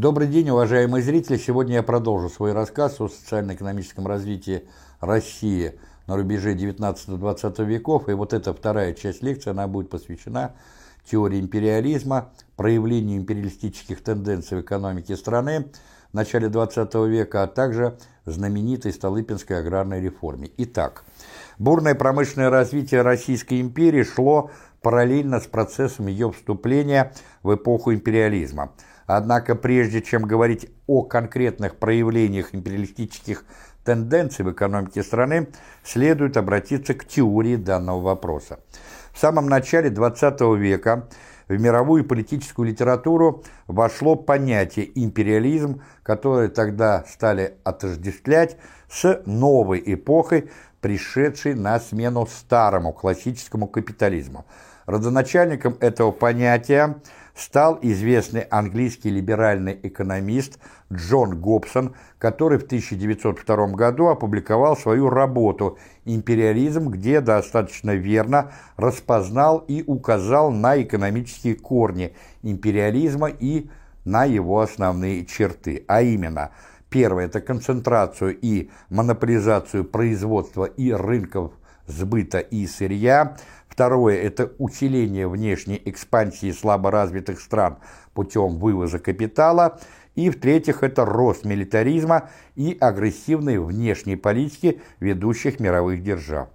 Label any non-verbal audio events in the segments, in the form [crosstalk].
Добрый день, уважаемые зрители! Сегодня я продолжу свой рассказ о социально-экономическом развитии России на рубеже 19-20 веков. И вот эта вторая часть лекции, она будет посвящена теории империализма, проявлению империалистических тенденций в экономике страны в начале 20 века, а также знаменитой Столыпинской аграрной реформе. Итак, бурное промышленное развитие Российской империи шло параллельно с процессом ее вступления в эпоху империализма – Однако прежде чем говорить о конкретных проявлениях империалистических тенденций в экономике страны, следует обратиться к теории данного вопроса. В самом начале XX века в мировую политическую литературу вошло понятие империализм, которое тогда стали отождествлять с новой эпохой, пришедшей на смену старому классическому капитализму. Родоначальником этого понятия стал известный английский либеральный экономист Джон Гобсон, который в 1902 году опубликовал свою работу «Империализм», где достаточно верно распознал и указал на экономические корни империализма и на его основные черты, а именно – Первое – это концентрацию и монополизацию производства и рынков сбыта и сырья. Второе – это усиление внешней экспансии слаборазвитых стран путем вывоза капитала. И в-третьих, это рост милитаризма и агрессивной внешней политики ведущих мировых держав.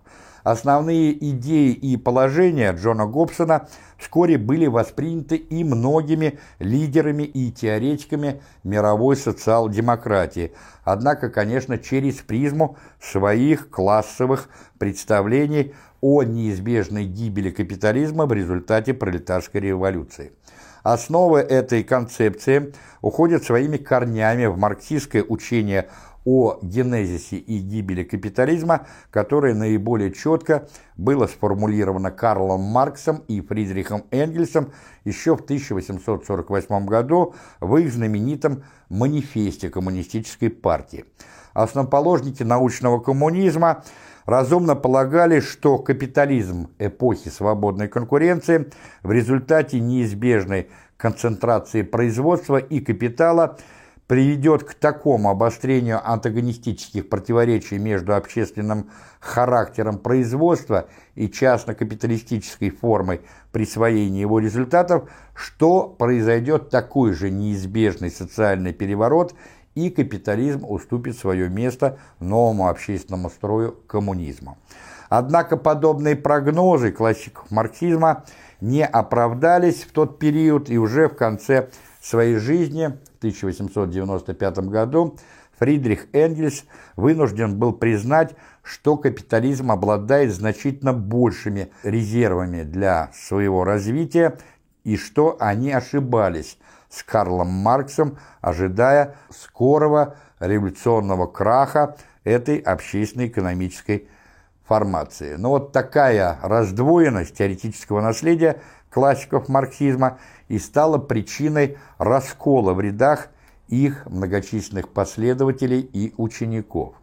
Основные идеи и положения Джона Гобсона вскоре были восприняты и многими лидерами и теоретиками мировой социал-демократии, однако, конечно, через призму своих классовых представлений о неизбежной гибели капитализма в результате пролетарской революции. Основы этой концепции уходят своими корнями в марксистское учение о генезисе и гибели капитализма, которое наиболее четко было сформулировано Карлом Марксом и Фридрихом Энгельсом еще в 1848 году в их знаменитом «Манифесте коммунистической партии». Основоположники научного коммунизма разумно полагали, что капитализм эпохи свободной конкуренции в результате неизбежной концентрации производства и капитала – приведет к такому обострению антагонистических противоречий между общественным характером производства и частно-капиталистической формой присвоения его результатов, что произойдет такой же неизбежный социальный переворот и капитализм уступит свое место новому общественному строю коммунизма. Однако подобные прогнозы классиков марксизма не оправдались в тот период и уже в конце своей жизни в 1895 году Фридрих Энгельс вынужден был признать, что капитализм обладает значительно большими резервами для своего развития и что они ошибались с Карлом Марксом, ожидая скорого революционного краха этой общественно-экономической формации. Но вот такая раздвоенность теоретического наследия классиков марксизма – и стала причиной раскола в рядах их многочисленных последователей и учеников.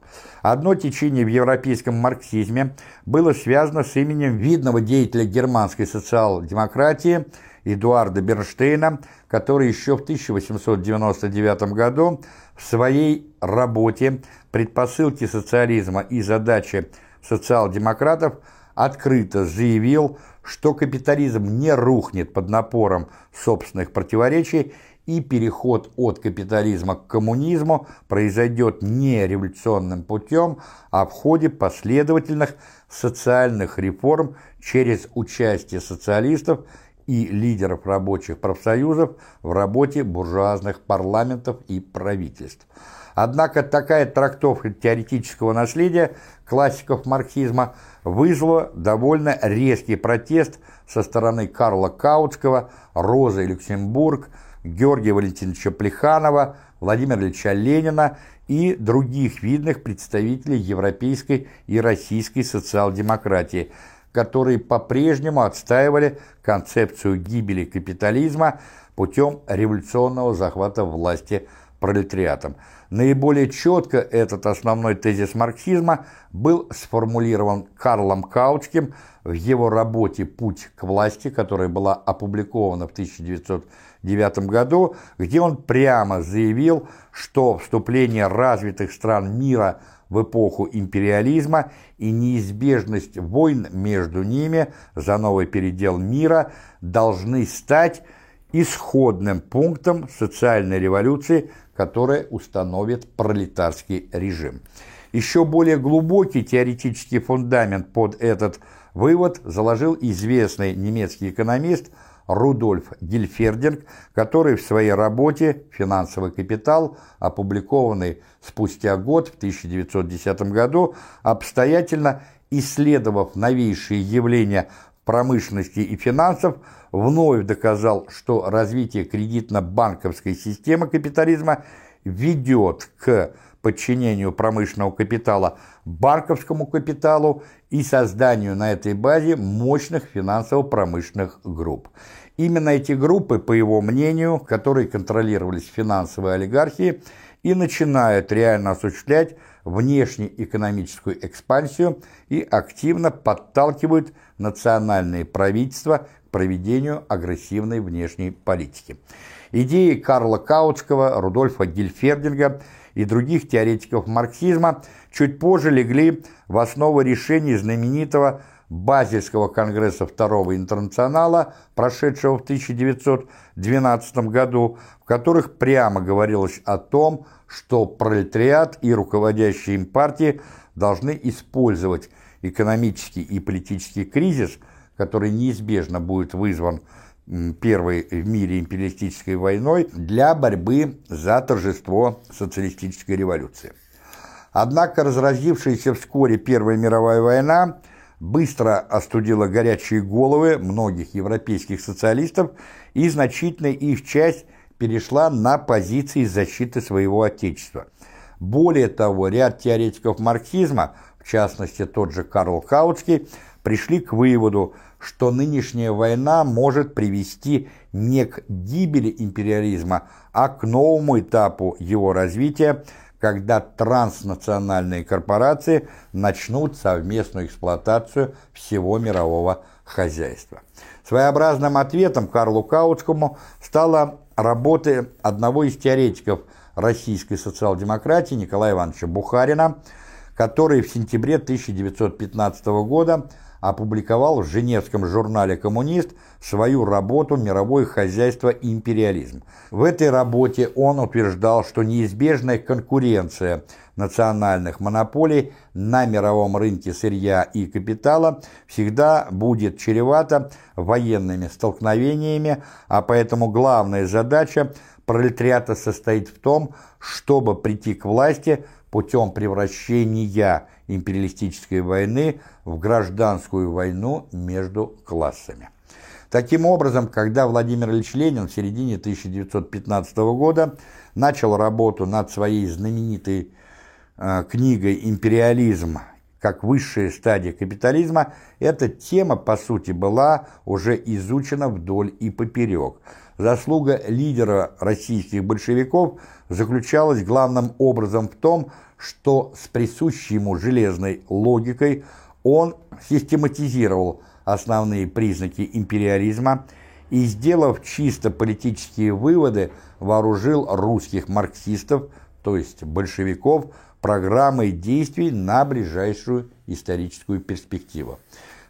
Одно течение в европейском марксизме было связано с именем видного деятеля германской социал-демократии Эдуарда Бернштейна, который еще в 1899 году в своей работе «Предпосылки социализма и задачи социал-демократов» открыто заявил, что капитализм не рухнет под напором собственных противоречий и переход от капитализма к коммунизму произойдет не революционным путем, а в ходе последовательных социальных реформ через участие социалистов и лидеров рабочих профсоюзов в работе буржуазных парламентов и правительств. Однако такая трактовка теоретического наследия классиков марксизма вызвала довольно резкий протест со стороны Карла Каутского, Розы Люксембург, Георгия Валентиновича Плеханова, Владимира Ильича Ленина и других видных представителей европейской и российской социал-демократии, которые по-прежнему отстаивали концепцию гибели капитализма путем революционного захвата власти пролетариатом. Наиболее четко этот основной тезис марксизма был сформулирован Карлом Каутским в его работе «Путь к власти», которая была опубликована в 1909 году, где он прямо заявил, что вступление развитых стран мира в эпоху империализма и неизбежность войн между ними за новый передел мира должны стать исходным пунктом социальной революции, которая установит пролетарский режим. Еще более глубокий теоретический фундамент под этот вывод заложил известный немецкий экономист Рудольф Гильфердинг, который в своей работе «Финансовый капитал», опубликованный спустя год, в 1910 году, обстоятельно исследовав новейшие явления промышленности и финансов, вновь доказал, что развитие кредитно-банковской системы капитализма ведет к подчинению промышленного капитала банковскому капиталу и созданию на этой базе мощных финансово-промышленных групп. Именно эти группы, по его мнению, которые контролировались финансовой олигархией, и начинают реально осуществлять внешнеэкономическую экспансию и активно подталкивают национальные правительства к проведению агрессивной внешней политики. Идеи Карла Каутского, Рудольфа Гильфердинга и других теоретиков марксизма чуть позже легли в основу решений знаменитого Базельского конгресса Второго интернационала, прошедшего в 1912 году, в которых прямо говорилось о том, что пролетариат и руководящие им партии должны использовать экономический и политический кризис, который неизбежно будет вызван первой в мире империалистической войной, для борьбы за торжество социалистической революции. Однако разразившаяся вскоре Первая мировая война быстро остудила горячие головы многих европейских социалистов, и значительная их часть перешла на позиции защиты своего отечества. Более того, ряд теоретиков марксизма, в частности тот же Карл Каутский, пришли к выводу, что нынешняя война может привести не к гибели империализма, а к новому этапу его развития, когда транснациональные корпорации начнут совместную эксплуатацию всего мирового хозяйства. Своеобразным ответом Карлу Каутскому стала работа одного из теоретиков российской социал-демократии Николая Ивановича Бухарина, который в сентябре 1915 года опубликовал в Женевском журнале «Коммунист» свою работу «Мировое хозяйство и империализм». В этой работе он утверждал, что неизбежная конкуренция национальных монополий на мировом рынке сырья и капитала всегда будет чревата военными столкновениями, а поэтому главная задача пролетариата состоит в том, чтобы прийти к власти путем превращения империалистической войны в гражданскую войну между классами. Таким образом, когда Владимир Ильич Ленин в середине 1915 года начал работу над своей знаменитой э, книгой «Империализм как высшая стадия капитализма», эта тема, по сути, была уже изучена вдоль и поперек. Заслуга лидера российских большевиков заключалась главным образом в том, что с присущей ему железной логикой он систематизировал основные признаки империализма и, сделав чисто политические выводы, вооружил русских марксистов, то есть большевиков, программой действий на ближайшую историческую перспективу.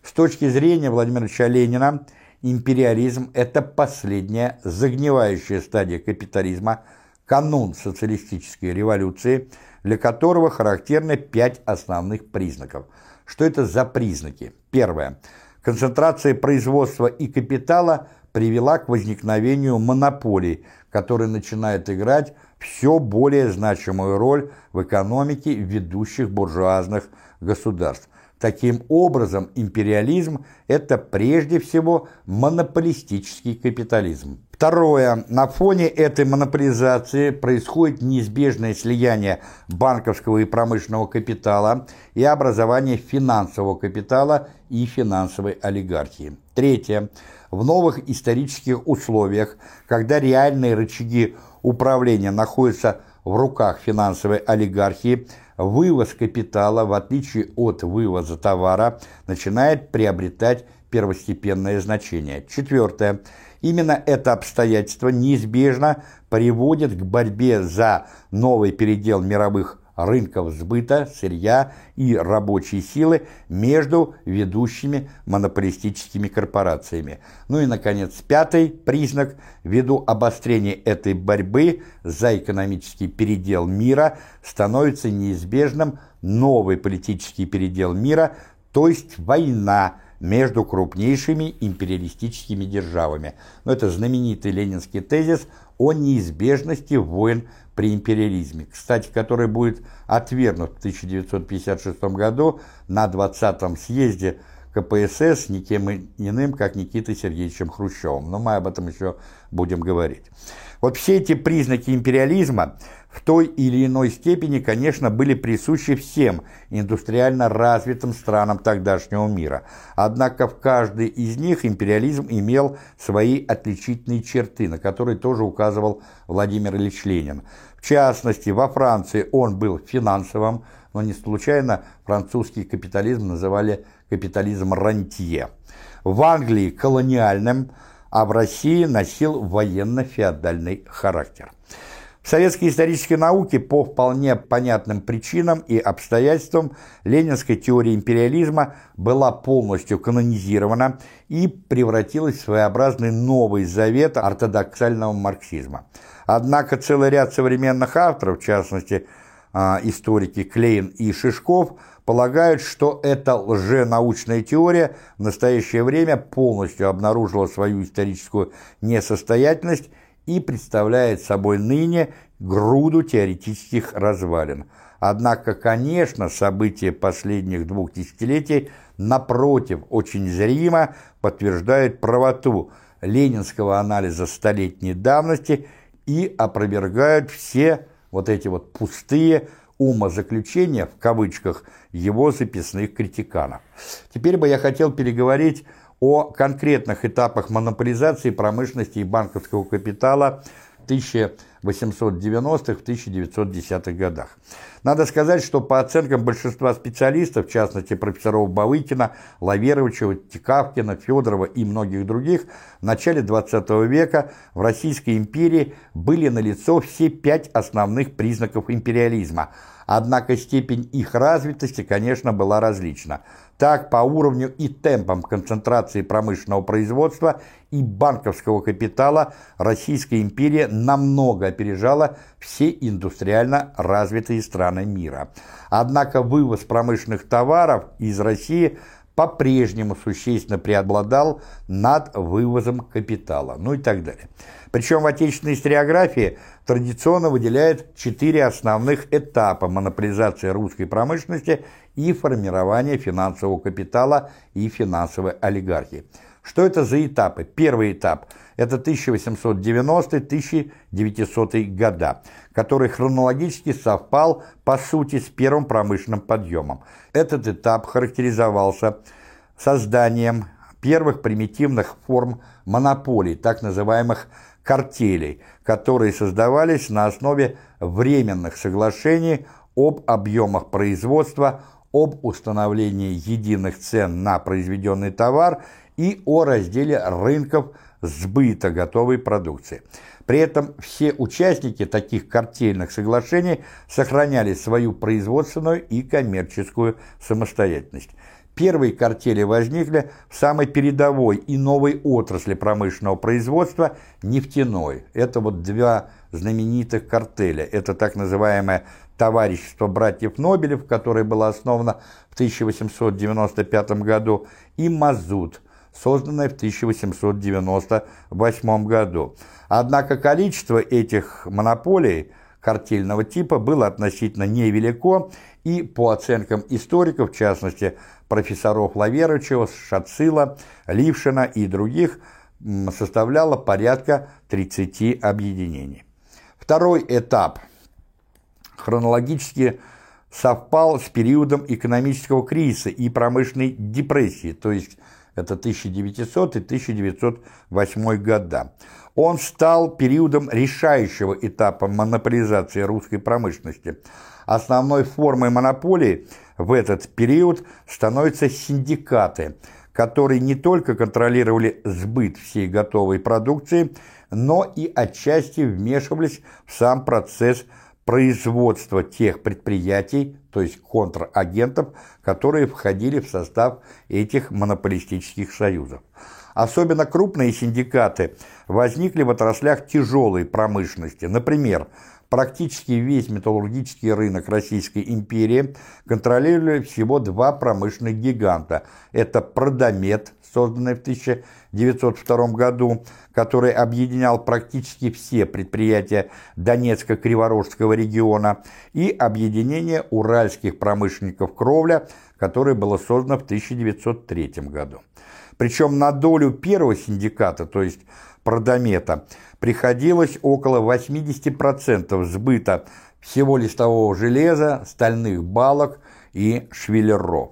С точки зрения Владимира Ильича Ленина, империализм – это последняя загнивающая стадия капитализма, канун социалистической революции – для которого характерны пять основных признаков. Что это за признаки? Первое. Концентрация производства и капитала привела к возникновению монополий, которые начинают играть все более значимую роль в экономике ведущих буржуазных государств. Таким образом, империализм – это прежде всего монополистический капитализм. Второе. На фоне этой монополизации происходит неизбежное слияние банковского и промышленного капитала и образование финансового капитала и финансовой олигархии. Третье. В новых исторических условиях, когда реальные рычаги управления находится в руках финансовой олигархии, вывоз капитала, в отличие от вывоза товара, начинает приобретать первостепенное значение. Четвертое. Именно это обстоятельство неизбежно приводит к борьбе за новый передел мировых рынков сбыта, сырья и рабочей силы между ведущими монополистическими корпорациями. Ну и, наконец, пятый признак. Ввиду обострения этой борьбы за экономический передел мира становится неизбежным новый политический передел мира, то есть война между крупнейшими империалистическими державами. Но это знаменитый ленинский тезис о неизбежности войн при империализме, кстати, который будет отвергнут в 1956 году на 20-м съезде КПСС никем иным, как Никитой Сергеевичем Хрущевым. Но мы об этом еще будем говорить. Вот все эти признаки империализма в той или иной степени, конечно, были присущи всем индустриально развитым странам тогдашнего мира. Однако в каждой из них империализм имел свои отличительные черты, на которые тоже указывал Владимир Ильич Ленин. В частности, во Франции он был финансовым, но не случайно французский капитализм называли капитализм рантье. В Англии колониальным, а в России носил военно-феодальный характер. В советской исторической науке по вполне понятным причинам и обстоятельствам ленинская теория империализма была полностью канонизирована и превратилась в своеобразный новый завет ортодоксального марксизма. Однако целый ряд современных авторов, в частности а, историки Клейн и Шишков, полагают, что эта лженаучная теория в настоящее время полностью обнаружила свою историческую несостоятельность и представляет собой ныне груду теоретических развалин. Однако, конечно, события последних двух десятилетий, напротив, очень зримо подтверждают правоту ленинского анализа столетней давности и опровергают все вот эти вот пустые умозаключения, в кавычках, его записных критиканов. Теперь бы я хотел переговорить о конкретных этапах монополизации промышленности и банковского капитала 1890-х, 1910-х годах. Надо сказать, что по оценкам большинства специалистов, в частности профессоров Бавыкина, Лаверовичева, Тикавкина, Федорова и многих других, в начале 20 века в Российской империи были налицо все пять основных признаков империализма – Однако степень их развитости, конечно, была различна. Так, по уровню и темпам концентрации промышленного производства и банковского капитала Российская империя намного опережала все индустриально развитые страны мира. Однако вывоз промышленных товаров из России по-прежнему существенно преобладал над вывозом капитала, ну и так далее. Причем в отечественной историографии традиционно выделяет четыре основных этапа монополизации русской промышленности и формирования финансового капитала и финансовой олигархии. Что это за этапы? Первый этап – это 1890-1900 года, который хронологически совпал, по сути, с первым промышленным подъемом. Этот этап характеризовался созданием первых примитивных форм монополий, так называемых картелей, которые создавались на основе временных соглашений об объемах производства, об установлении единых цен на произведенный товар и о разделе рынков сбыта готовой продукции. При этом все участники таких картельных соглашений сохраняли свою производственную и коммерческую самостоятельность. Первые картели возникли в самой передовой и новой отрасли промышленного производства – нефтяной. Это вот два знаменитых картеля. Это так называемое товарищество братьев Нобелев, которое было основано в 1895 году, и Мазут, созданное в 1898 году. Однако количество этих монополий картельного типа было относительно невелико, и по оценкам историков, в частности профессоров Лаверычева, Шацила, Лившина и других, составляло порядка 30 объединений. Второй этап хронологически совпал с периодом экономического кризиса и промышленной депрессии, то есть это 1900 и 1908 года. Он стал периодом решающего этапа монополизации русской промышленности. Основной формой монополии в этот период становятся синдикаты, которые не только контролировали сбыт всей готовой продукции, но и отчасти вмешивались в сам процесс производства тех предприятий, то есть контрагентов, которые входили в состав этих монополистических союзов. Особенно крупные синдикаты возникли в отраслях тяжелой промышленности. Например, практически весь металлургический рынок Российской империи контролировали всего два промышленных гиганта. Это Продомет, созданный в 1902 году, который объединял практически все предприятия Донецко-Криворожского региона, и объединение уральских промышленников «Кровля», которое было создано в 1903 году. Причем на долю первого синдиката, то есть продомета, приходилось около 80% сбыта всего листового железа, стальных балок и швеллеров.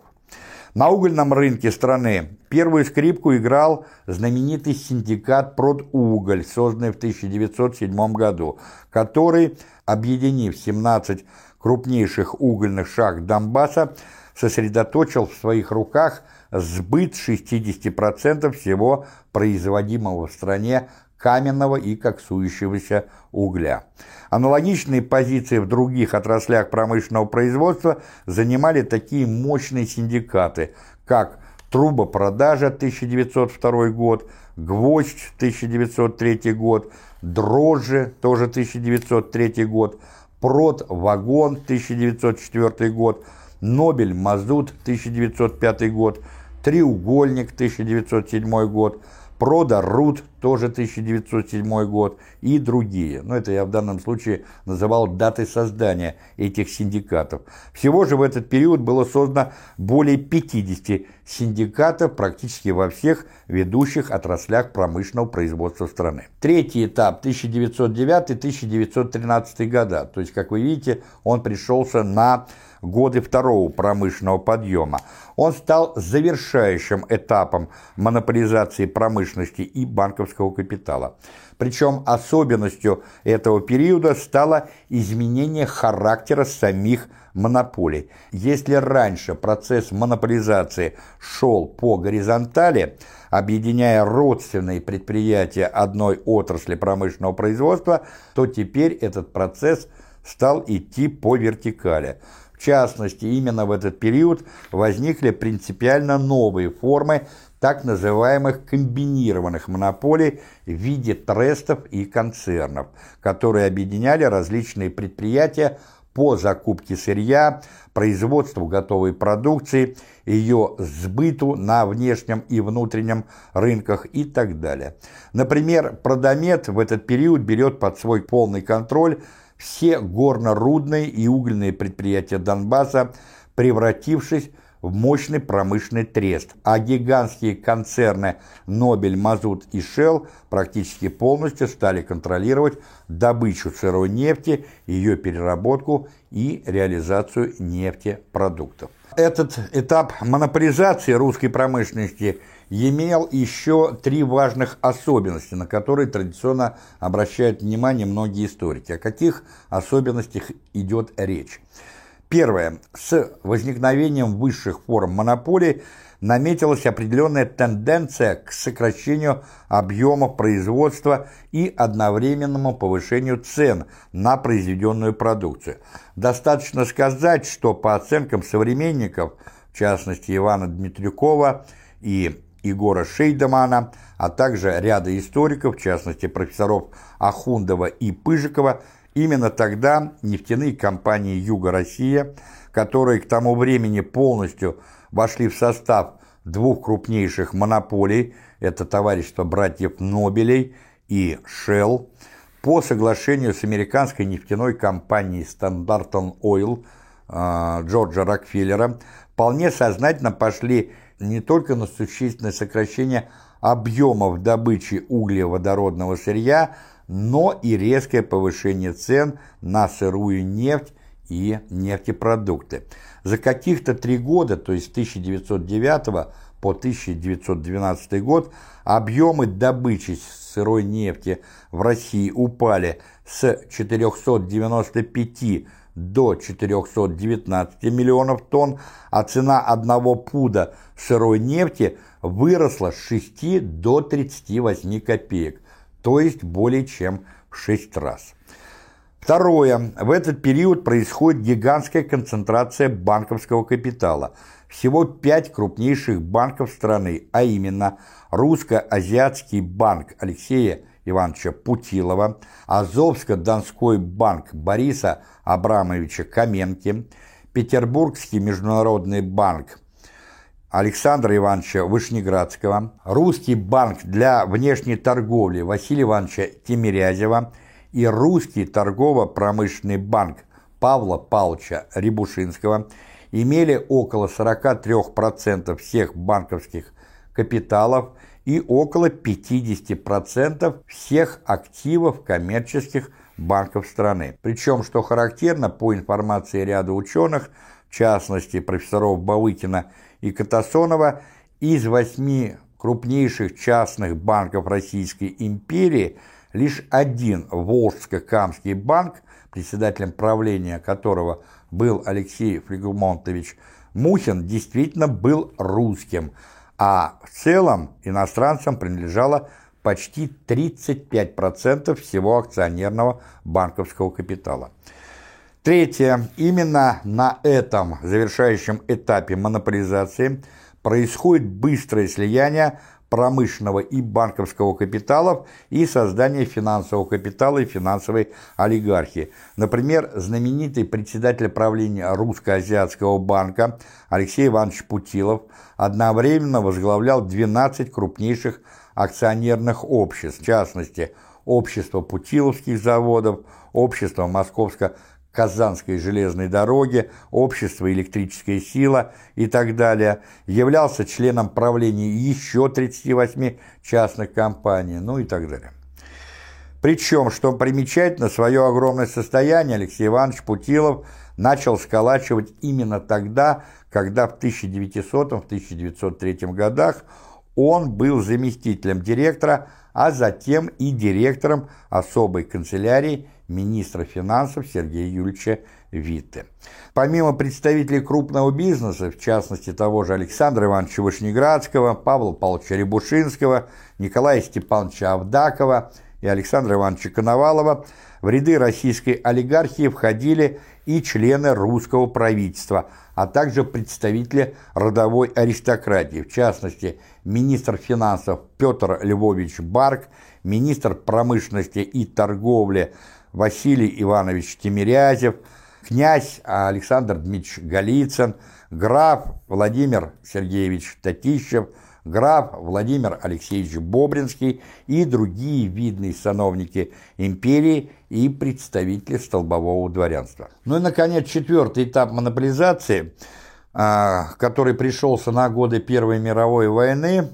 На угольном рынке страны первую скрипку играл знаменитый синдикат «Продуголь», созданный в 1907 году, который, объединив 17 крупнейших угольных шахт Донбасса, сосредоточил в своих руках сбыт 60% всего производимого в стране каменного и коксующегося угля. Аналогичные позиции в других отраслях промышленного производства занимали такие мощные синдикаты, как трубопродажа 1902 год, гвоздь 1903 год, дрожжи тоже 1903 год, прод-вагон 1904 год, Нобель Мазут 1905 год, Треугольник 1907 год, Прода Рут, тоже 1907 год, и другие. Но это я в данном случае называл датой создания этих синдикатов. Всего же в этот период было создано более 50 синдикатов практически во всех ведущих отраслях промышленного производства страны. Третий этап 1909-1913 года, то есть, как вы видите, он пришелся на годы второго промышленного подъема. Он стал завершающим этапом монополизации промышленности и банковского капитала. Причем особенностью этого периода стало изменение характера самих монополий. Если раньше процесс монополизации шел по горизонтали, объединяя родственные предприятия одной отрасли промышленного производства, то теперь этот процесс стал идти по вертикали. В частности, именно в этот период возникли принципиально новые формы так называемых комбинированных монополий в виде трестов и концернов, которые объединяли различные предприятия по закупке сырья, производству готовой продукции, ее сбыту на внешнем и внутреннем рынках и так далее. Например, Продомет в этот период берет под свой полный контроль все горно-рудные и угольные предприятия Донбасса, превратившись в мощный промышленный трест, а гигантские концерны «Нобель», «Мазут» и «Шелл» практически полностью стали контролировать добычу сырой нефти, ее переработку и реализацию нефтепродуктов. Этот этап монополизации русской промышленности – имел еще три важных особенности, на которые традиционно обращают внимание многие историки. О каких особенностях идет речь? Первое. С возникновением высших форм монополии наметилась определенная тенденция к сокращению объемов производства и одновременному повышению цен на произведенную продукцию. Достаточно сказать, что по оценкам современников, в частности Ивана Дмитрюкова и Егора Шейдемана, а также ряда историков, в частности профессоров Ахундова и Пыжикова, именно тогда нефтяные компании «Юга-Россия», которые к тому времени полностью вошли в состав двух крупнейших монополий, это товарищество братьев Нобелей и Shell, по соглашению с американской нефтяной компанией Standard Oil э, Джорджа Рокфеллера, вполне сознательно пошли не только на существенное сокращение объемов добычи углеводородного сырья, но и резкое повышение цен на сырую нефть и нефтепродукты. За каких-то три года, то есть с 1909 по 1912 год объемы добычи сырой нефти в России упали с 495 до 419 миллионов тонн, а цена одного пуда сырой нефти выросла с 6 до 38 копеек, то есть более чем в 6 раз. Второе. В этот период происходит гигантская концентрация банковского капитала. Всего пять крупнейших банков страны, а именно Русско-Азиатский банк Алексея Ивановича Путилова, Азовско-Донской банк Бориса Абрамовича Каменки, Петербургский международный банк Александра Ивановича Вышнеградского, Русский банк для внешней торговли Василия Ивановича Тимирязева и Русский торгово-промышленный банк Павла Павловича Рябушинского имели около 43% всех банковских капиталов и около 50% всех активов коммерческих банков страны. Причем, что характерно, по информации ряда ученых, в частности профессоров Бавыкина и Катасонова, из восьми крупнейших частных банков Российской империи лишь один Волжско-Камский банк, председателем правления которого был Алексей Флегмонтович Мухин, действительно был русским – а в целом иностранцам принадлежало почти 35% всего акционерного банковского капитала. Третье. Именно на этом завершающем этапе монополизации происходит быстрое слияние промышленного и банковского капиталов и создание финансового капитала и финансовой олигархии. Например, знаменитый председатель правления Русско-Азиатского банка Алексей Иванович Путилов одновременно возглавлял 12 крупнейших акционерных обществ, в частности, Общество Путиловских заводов, Общество Московско Казанской железной дороги, Общество «Электрическая сила» и так далее, являлся членом правления еще 38 частных компаний, ну и так далее. Причем, что примечательно, свое огромное состояние Алексей Иванович Путилов начал сколачивать именно тогда, когда в 1900-1903 годах он был заместителем директора, а затем и директором особой канцелярии министра финансов Сергея Юрьевича Витте. Помимо представителей крупного бизнеса, в частности того же Александра Ивановича Вышнеградского, Павла Павловича Рябушинского, Николая Степановича Авдакова и Александра Ивановича Коновалова, в ряды российской олигархии входили и члены русского правительства, а также представители родовой аристократии, в частности, министр финансов Петр Львович Барк, министр промышленности и торговли Василий Иванович Тимирязев, князь Александр Дмитриевич Голицын, граф Владимир Сергеевич Татищев, граф Владимир Алексеевич Бобринский и другие видные сановники империи и представители столбового дворянства. Ну и, наконец, четвертый этап монополизации, а, который пришелся на годы Первой мировой войны,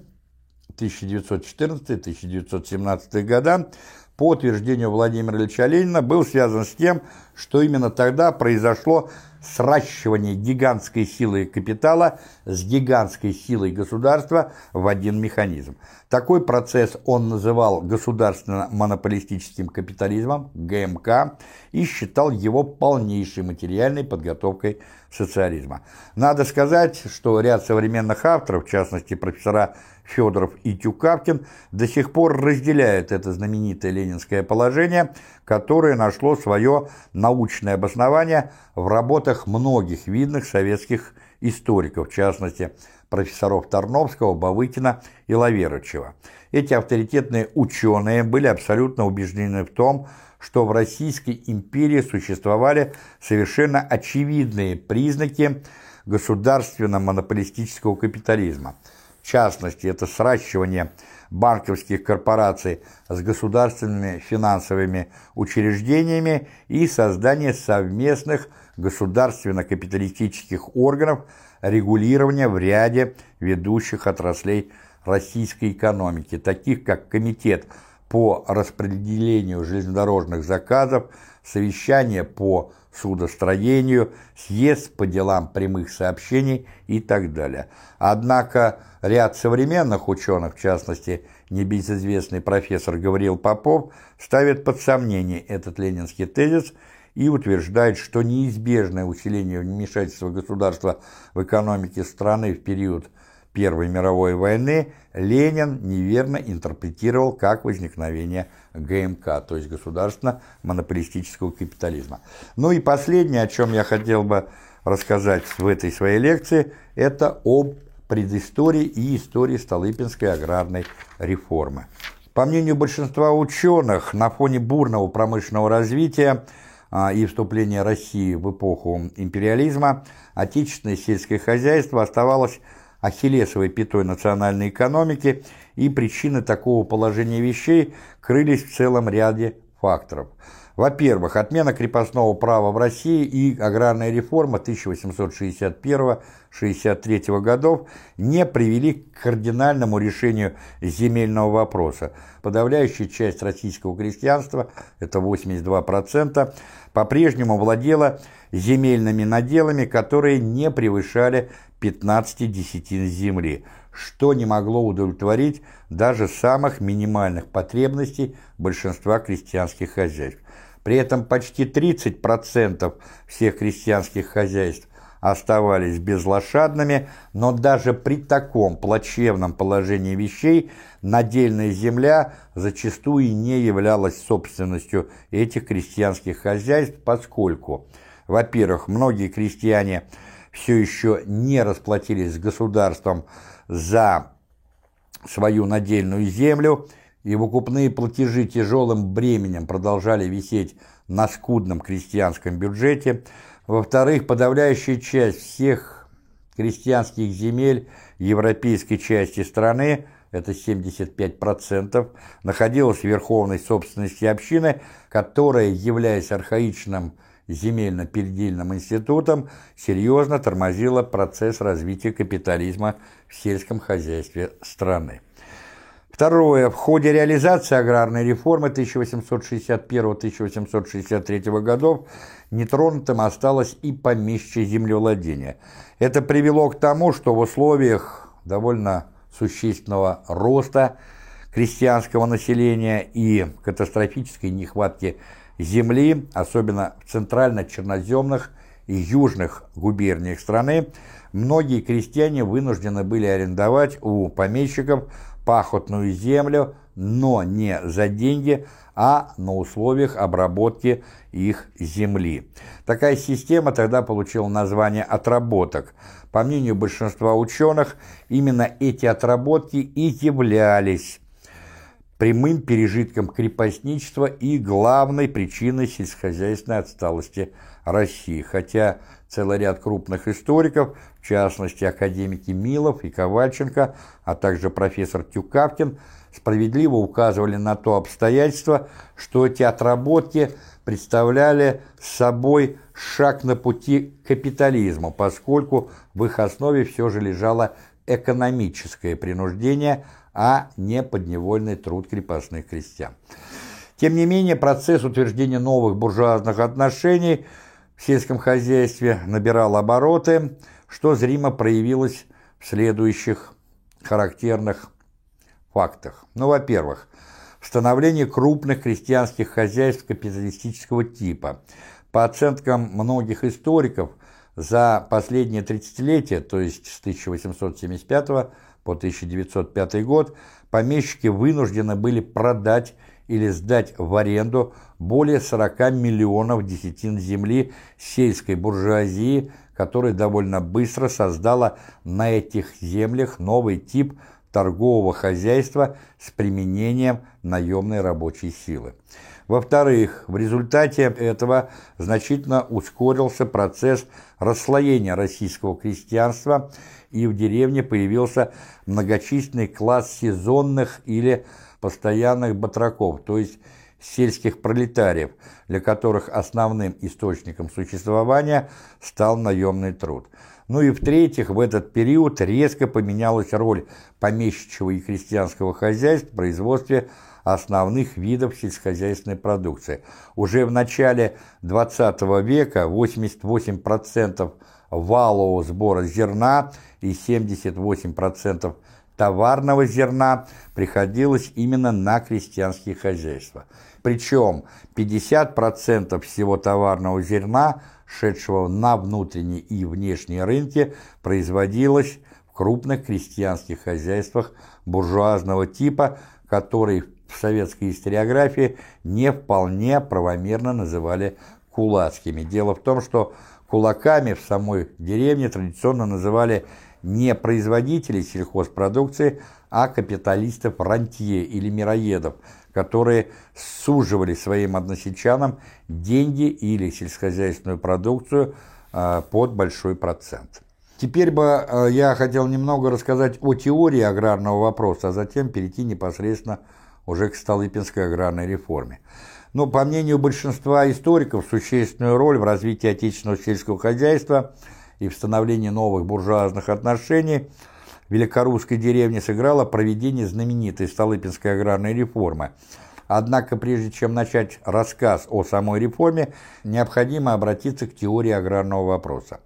1914-1917 года, по утверждению Владимира Ильича Ленина, был связан с тем, что именно тогда произошло сращивание гигантской силы капитала с гигантской силой государства в один механизм. Такой процесс он называл государственно-монополистическим капитализмом, ГМК, и считал его полнейшей материальной подготовкой социализма. Надо сказать, что ряд современных авторов, в частности профессора Федоров и Тюкавкин до сих пор разделяют это знаменитое ленинское положение, которое нашло свое научное обоснование в работах многих видных советских историков, в частности, профессоров Тарновского, Бавыкина и Лаверычева. Эти авторитетные ученые были абсолютно убеждены в том, что в Российской империи существовали совершенно очевидные признаки государственно-монополистического капитализма – в частности, это сращивание банковских корпораций с государственными финансовыми учреждениями и создание совместных государственно-капиталистических органов регулирования в ряде ведущих отраслей российской экономики, таких как Комитет по распределению железнодорожных заказов, совещания по судостроению, съезд по делам прямых сообщений и так далее. Однако ряд современных ученых, в частности, небезызвестный профессор Гавриил Попов, ставит под сомнение этот ленинский тезис и утверждает, что неизбежное усиление вмешательства государства в экономике страны в период Первой мировой войны Ленин неверно интерпретировал как возникновение ГМК, то есть государственно-монополистического капитализма. Ну и последнее, о чем я хотел бы рассказать в этой своей лекции, это об предыстории и истории Столыпинской аграрной реформы. По мнению большинства ученых, на фоне бурного промышленного развития а, и вступления России в эпоху империализма, отечественное сельское хозяйство оставалось ахиллесовой пятой национальной экономики, и причины такого положения вещей крылись в целом ряде факторов. Во-первых, отмена крепостного права в России и аграрная реформа 1861-63 годов не привели к кардинальному решению земельного вопроса. Подавляющая часть российского крестьянства, это 82%, по-прежнему владела земельными наделами, которые не превышали 15 десятин земли, что не могло удовлетворить даже самых минимальных потребностей большинства крестьянских хозяйств. При этом почти 30% всех крестьянских хозяйств оставались безлошадными, но даже при таком плачевном положении вещей надельная земля зачастую не являлась собственностью этих крестьянских хозяйств, поскольку, во-первых, многие крестьяне – все еще не расплатились с государством за свою надельную землю, и выкупные платежи тяжелым бременем продолжали висеть на скудном крестьянском бюджете. Во-вторых, подавляющая часть всех крестьянских земель европейской части страны, это 75%, находилась в верховной собственности общины, которая, являясь архаичным земельно-передельным институтом серьезно тормозила процесс развития капитализма в сельском хозяйстве страны. Второе. В ходе реализации аграрной реформы 1861-1863 годов нетронутым осталось и помещичье землевладение. Это привело к тому, что в условиях довольно существенного роста крестьянского населения и катастрофической нехватки земли, особенно в центрально-черноземных и южных губерниях страны, многие крестьяне вынуждены были арендовать у помещиков пахотную землю, но не за деньги, а на условиях обработки их земли. Такая система тогда получила название отработок. По мнению большинства ученых, именно эти отработки и являлись прямым пережитком крепостничества и главной причиной сельскохозяйственной отсталости России, хотя целый ряд крупных историков, в частности академики Милов и Ковальченко, а также профессор Тюкавкин, справедливо указывали на то обстоятельство, что эти отработки представляли собой шаг на пути к капитализму, поскольку в их основе все же лежало экономическое принуждение – а не подневольный труд крепостных крестьян. Тем не менее, процесс утверждения новых буржуазных отношений в сельском хозяйстве набирал обороты, что зримо проявилось в следующих характерных фактах. Ну, во-первых, становление крупных крестьянских хозяйств капиталистического типа. По оценкам многих историков, за последние 30-летия, то есть с 1875 года, по 1905 год помещики вынуждены были продать или сдать в аренду более 40 миллионов десятин земли сельской буржуазии, которая довольно быстро создала на этих землях новый тип торгового хозяйства с применением наемной рабочей силы. Во-вторых, в результате этого значительно ускорился процесс расслоения российского крестьянства и в деревне появился многочисленный класс сезонных или постоянных батраков, то есть сельских пролетариев, для которых основным источником существования стал наемный труд. Ну и в-третьих, в этот период резко поменялась роль помещичьего и крестьянского хозяйств в производстве основных видов сельскохозяйственной продукции. Уже в начале 20 века 88% валового сбора зерна и 78% товарного зерна приходилось именно на крестьянские хозяйства. Причем 50% всего товарного зерна, шедшего на внутренние и внешние рынки, производилось в крупных крестьянских хозяйствах буржуазного типа, которые в советской историографии не вполне правомерно называли кулацкими. Дело в том, что кулаками в самой деревне традиционно называли не производителей сельхозпродукции, а капиталистов-рантье или мироедов, которые суживали своим односельчанам деньги или сельскохозяйственную продукцию а, под большой процент. Теперь бы а, я хотел немного рассказать о теории аграрного вопроса, а затем перейти непосредственно уже к Столыпинской аграрной реформе. Но, по мнению большинства историков, существенную роль в развитии отечественного сельского хозяйства и в становлении новых буржуазных отношений в великорусской деревне сыграло проведение знаменитой Столыпинской аграрной реформы. Однако, прежде чем начать рассказ о самой реформе, необходимо обратиться к теории аграрного вопроса.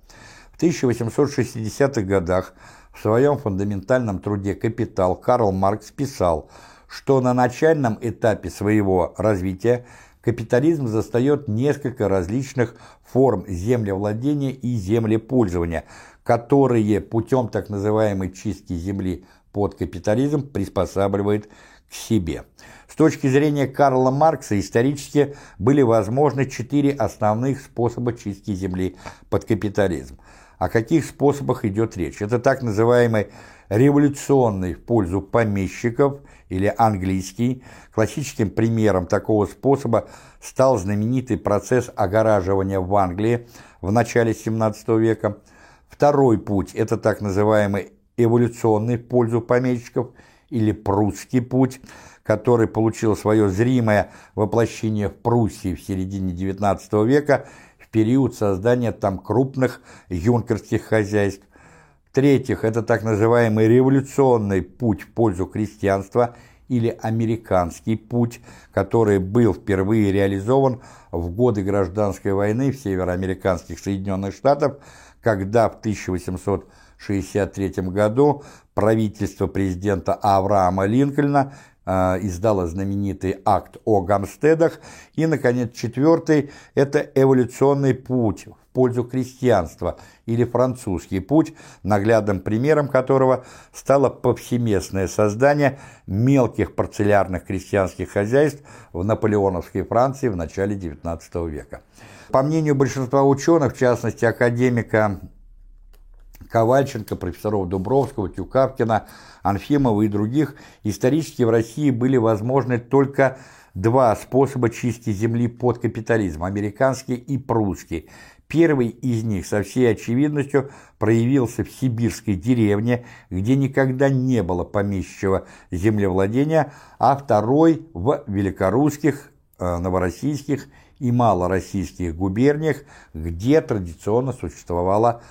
В 1860-х годах в своем фундаментальном труде «Капитал» Карл Маркс писал – что на начальном этапе своего развития капитализм застает несколько различных форм землевладения и землепользования, которые путем так называемой чистки земли под капитализм приспосабливает к себе. С точки зрения Карла Маркса исторически были возможны четыре основных способа чистки земли под капитализм. О каких способах идет речь? Это так называемый революционный в пользу помещиков или английский. Классическим примером такого способа стал знаменитый процесс огораживания в Англии в начале 17 века. Второй путь – это так называемый эволюционный в пользу помещиков или прусский путь, который получил свое зримое воплощение в Пруссии в середине XIX века в период создания там крупных юнкерских хозяйств, в-третьих, это так называемый революционный путь в пользу крестьянства или американский путь, который был впервые реализован в годы гражданской войны в североамериканских Соединенных Штатах, когда в 1863 году правительство президента Авраама Линкольна э, издало знаменитый акт о Гамстедах. И, наконец, четвертый – это эволюционный путь пользу крестьянства или французский путь, наглядным примером которого стало повсеместное создание мелких парцелярных крестьянских хозяйств в наполеоновской Франции в начале XIX века. По мнению большинства ученых, в частности академика Ковальченко, профессоров Дубровского, Тюкавкина, Анфимова и других, исторически в России были возможны только два способа чистки земли под капитализм – американский и прусский. Первый из них со всей очевидностью проявился в сибирской деревне, где никогда не было помещичьего землевладения, а второй в великорусских, э, новороссийских и малороссийских губерниях, где традиционно существовало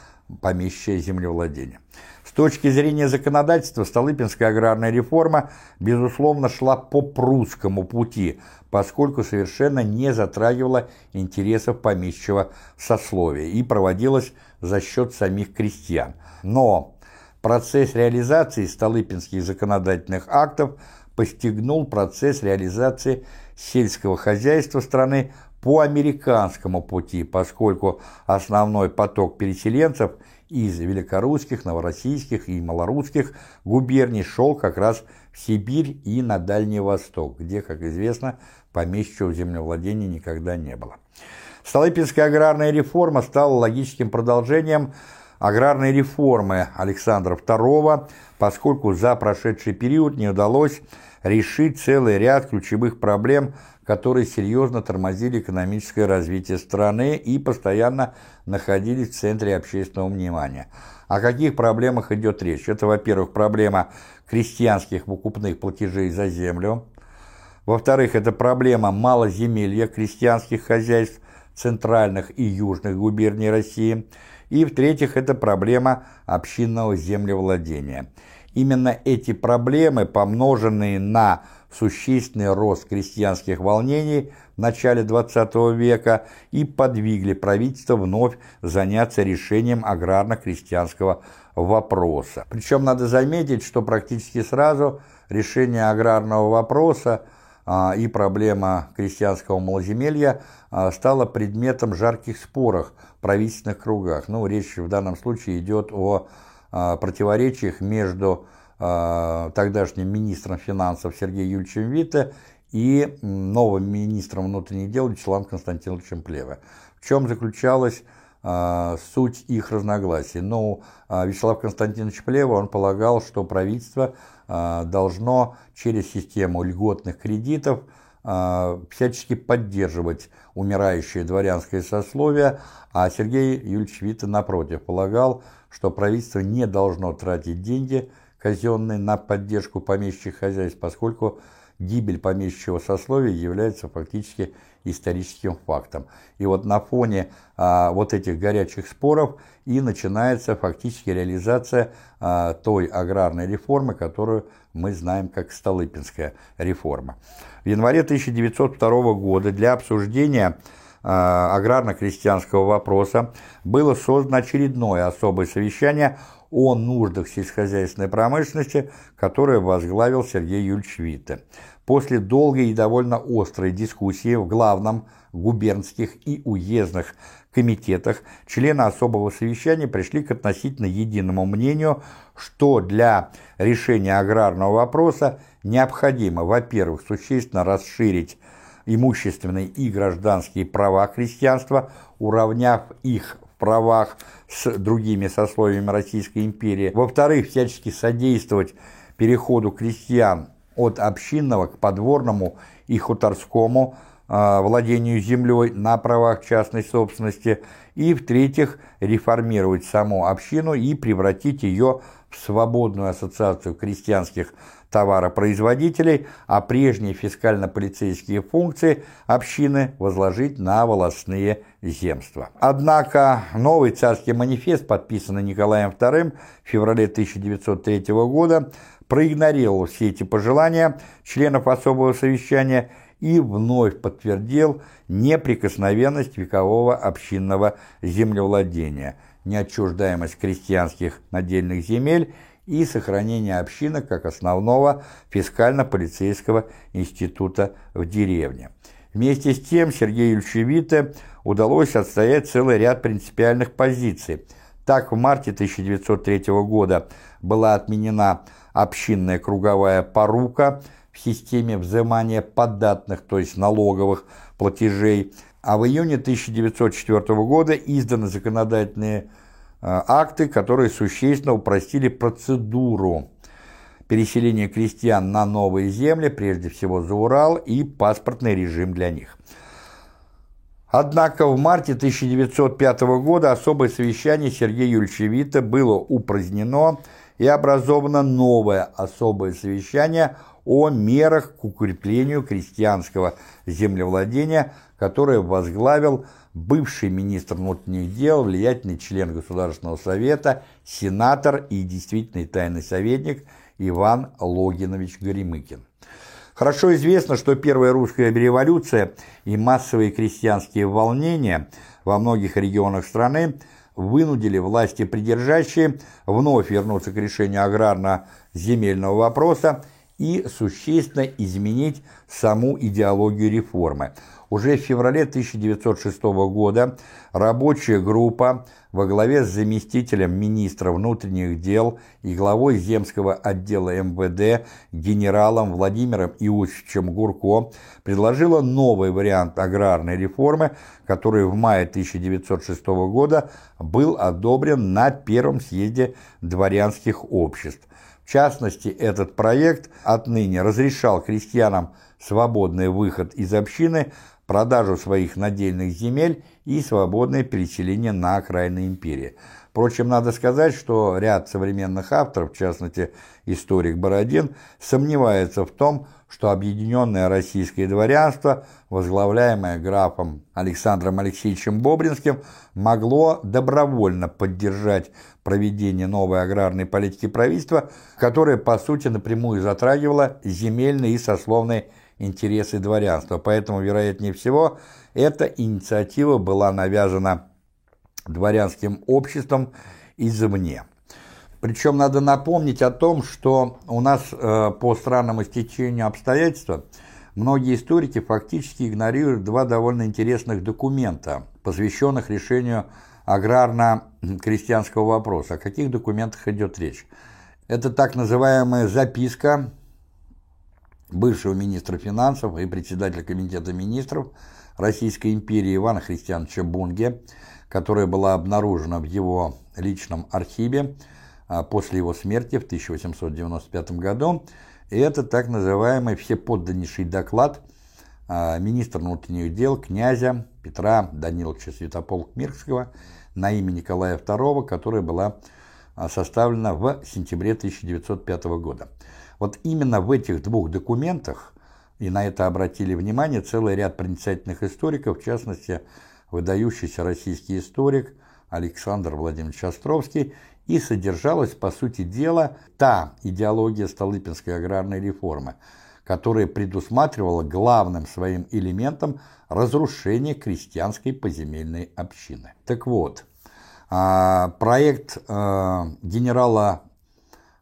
помещичье землевладение. С точки зрения законодательства, Столыпинская аграрная реформа, безусловно, шла по прусскому пути – поскольку совершенно не затрагивала интересов помещичьего сословия и проводилась за счет самих крестьян. Но процесс реализации Столыпинских законодательных актов постигнул процесс реализации сельского хозяйства страны по американскому пути, поскольку основной поток переселенцев из великорусских, новороссийских и малорусских губерний шел как раз в Сибирь и на Дальний Восток, где, как известно, помещичьего землевладения никогда не было. Столыпинская аграрная реформа стала логическим продолжением аграрной реформы Александра II, поскольку за прошедший период не удалось решить целый ряд ключевых проблем, которые серьезно тормозили экономическое развитие страны и постоянно находились в центре общественного внимания. О каких проблемах идет речь? Это, во-первых, проблема крестьянских выкупных платежей за землю, во-вторых, это проблема малоземелья крестьянских хозяйств центральных и южных губерний России. И в-третьих, это проблема общинного землевладения. Именно эти проблемы, помноженные на существенный рост крестьянских волнений в начале XX века и подвигли правительство вновь заняться решением аграрно-крестьянского вопроса. Причем надо заметить, что практически сразу решение аграрного вопроса и проблема крестьянского малоземелья а, стала предметом жарких споров в правительственных кругах. Ну, речь в данном случае идет о а, противоречиях между тогдашним министром финансов Сергеем Юрьевичем Витте и новым министром внутренних дел Вячеславом Константиновичем Плеве. В чем заключалась суть их разногласий? Ну, Вячеслав Константинович Плева, он полагал, что правительство а, должно через систему льготных кредитов а, всячески поддерживать умирающее дворянское сословие, а Сергей Юрьевич Вита, напротив, полагал, что правительство не должно тратить деньги казенные на поддержку помещичьих хозяйств, поскольку гибель помещичьего сословия является фактически историческим фактом. И вот на фоне а, вот этих горячих споров и начинается фактически реализация а, той аграрной реформы, которую мы знаем как Столыпинская реформа. В январе 1902 года для обсуждения а, аграрно-крестьянского вопроса было создано очередное особое совещание о нуждах сельскохозяйственной промышленности, которое возглавил Сергей Юрьевич Витте. После долгой и довольно острой дискуссии в главном губернских и уездных комитетах члены особого совещания пришли к относительно единому мнению, что для решения аграрного вопроса необходимо, во-первых, существенно расширить имущественные и гражданские права крестьянства, уравняв их в правах с другими сословиями Российской империи. Во-вторых, всячески содействовать переходу крестьян от общинного к подворному и хуторскому э, владению землей на правах частной собственности, и, в-третьих, реформировать саму общину и превратить ее в свободную ассоциацию крестьянских товаропроизводителей, а прежние фискально-полицейские функции общины возложить на волосные земства. Однако новый царский манифест, подписанный Николаем II в феврале 1903 года, проигнорировал все эти пожелания членов особого совещания и вновь подтвердил неприкосновенность векового общинного землевладения, неотчуждаемость крестьянских надельных земель и сохранение общины как основного фискально-полицейского института в деревне. Вместе с тем Сергею Ильичевите удалось отстоять целый ряд принципиальных позиций. Так, в марте 1903 года была отменена общинная круговая порука в системе взимания податных, то есть налоговых платежей, а в июне 1904 года изданы законодательные э, акты, которые существенно упростили процедуру переселения крестьян на новые земли, прежде всего за Урал, и паспортный режим для них. Однако в марте 1905 года особое совещание Сергея Юрьевича Вита было упразднено и образовано новое особое совещание о мерах к укреплению крестьянского землевладения, которое возглавил бывший министр внутренних дел, влиятельный член Государственного совета, сенатор и действительный тайный советник Иван Логинович Горемыкин. Хорошо известно, что первая русская революция и массовые крестьянские волнения во многих регионах страны вынудили власти придержащие вновь вернуться к решению аграрно-земельного вопроса и существенно изменить саму идеологию реформы. Уже в феврале 1906 года рабочая группа во главе с заместителем министра внутренних дел и главой земского отдела МВД генералом Владимиром Иосифовичем Гурко предложила новый вариант аграрной реформы, который в мае 1906 года был одобрен на Первом съезде дворянских обществ. В частности, этот проект отныне разрешал крестьянам свободный выход из общины продажу своих надельных земель и свободное переселение на окраины империи. Впрочем, надо сказать, что ряд современных авторов, в частности историк Бородин, сомневается в том, что объединенное российское дворянство, возглавляемое графом Александром Алексеевичем Бобринским, могло добровольно поддержать проведение новой аграрной политики правительства, которая, по сути, напрямую затрагивала земельные и сословные интересы дворянства. Поэтому, вероятнее всего, эта инициатива была навязана дворянским обществом извне. Причем надо напомнить о том, что у нас э, по странному стечению обстоятельств многие историки фактически игнорируют два довольно интересных документа, посвященных решению аграрно-крестьянского вопроса. О каких документах идет речь? Это так называемая записка бывшего министра финансов и председателя комитета министров Российской империи Ивана Христиановича Бунге, которая была обнаружена в его личном архиве после его смерти в 1895 году. И это так называемый всеподданнейший доклад а, министра внутренних дел князя Петра Даниловича Святополк-Мирского на имя Николая II, которая была а, составлена в сентябре 1905 года. Вот именно в этих двух документах, и на это обратили внимание целый ряд проницательных историков, в частности, выдающийся российский историк Александр Владимирович Островский и содержалась, по сути дела, та идеология Столыпинской аграрной реформы, которая предусматривала главным своим элементом разрушение крестьянской поземельной общины. Так вот, а, проект а, генерала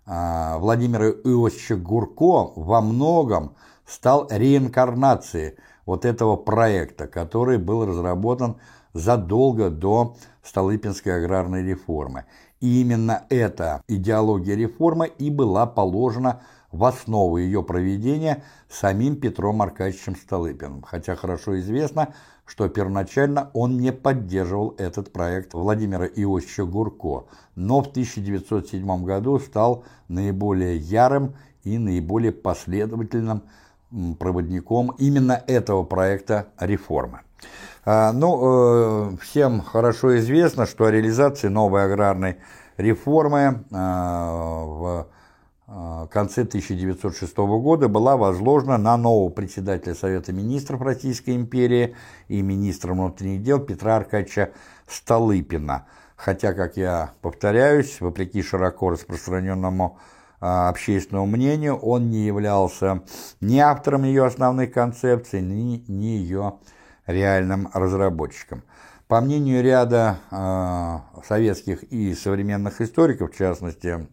а, Владимира Иосифовича Гурко во многом стал реинкарнацией вот этого проекта, который был разработан задолго до Столыпинской аграрной реформы. И именно эта идеология реформы и была положена в основу ее проведения самим Петром Аркадьевичем Столыпиным, хотя хорошо известно, что первоначально он не поддерживал этот проект Владимира Иосифовича Гурко, но в 1907 году стал наиболее ярым и наиболее последовательным проводником именно этого проекта реформы. А, ну, э, всем хорошо известно, что о реализации новой аграрной реформы а, в а, конце 1906 года была возложена на нового председателя Совета министров Российской империи и министра внутренних дел Петра Аркадьевича Столыпина. Хотя, как я повторяюсь, вопреки широко распространенному общественному мнению, он не являлся ни автором ее основных концепций, ни, ни ее реальным разработчиком. По мнению ряда э, советских и современных историков, в частности,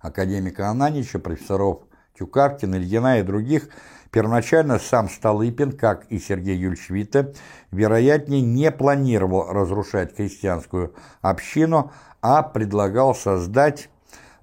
академика Ананича, профессоров Тюкавкина, Ильина и других, первоначально сам Столыпин, как и Сергей Юльевич Витте, вероятнее не планировал разрушать крестьянскую общину, а предлагал создать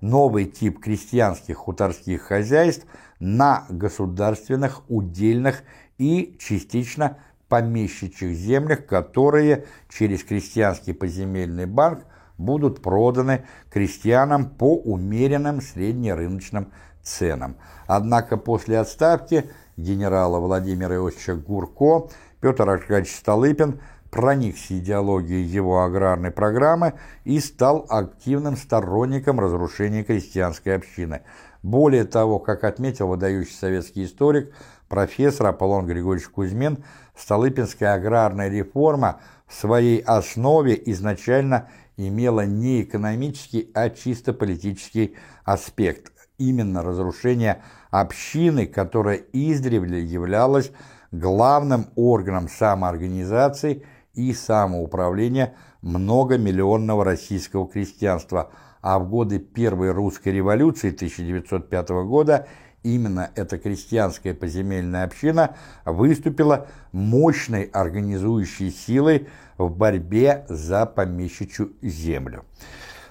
новый тип крестьянских хуторских хозяйств на государственных, удельных и частично помещичьих землях, которые через крестьянский поземельный банк будут проданы крестьянам по умеренным среднерыночным ценам. Однако после отставки генерала Владимира Иосифовича Гурко Петр Аркадьевич Столыпин проникся идеологией его аграрной программы и стал активным сторонником разрушения крестьянской общины. Более того, как отметил выдающийся советский историк, профессор Аполлон Григорьевич Кузьмин, Столыпинская аграрная реформа в своей основе изначально имела не экономический, а чисто политический аспект, именно разрушение общины, которая издревле являлась главным органом самоорганизации и самоуправления многомиллионного российского крестьянства, а в годы Первой русской революции 1905 года – Именно эта крестьянская поземельная община выступила мощной организующей силой в борьбе за помещичью землю.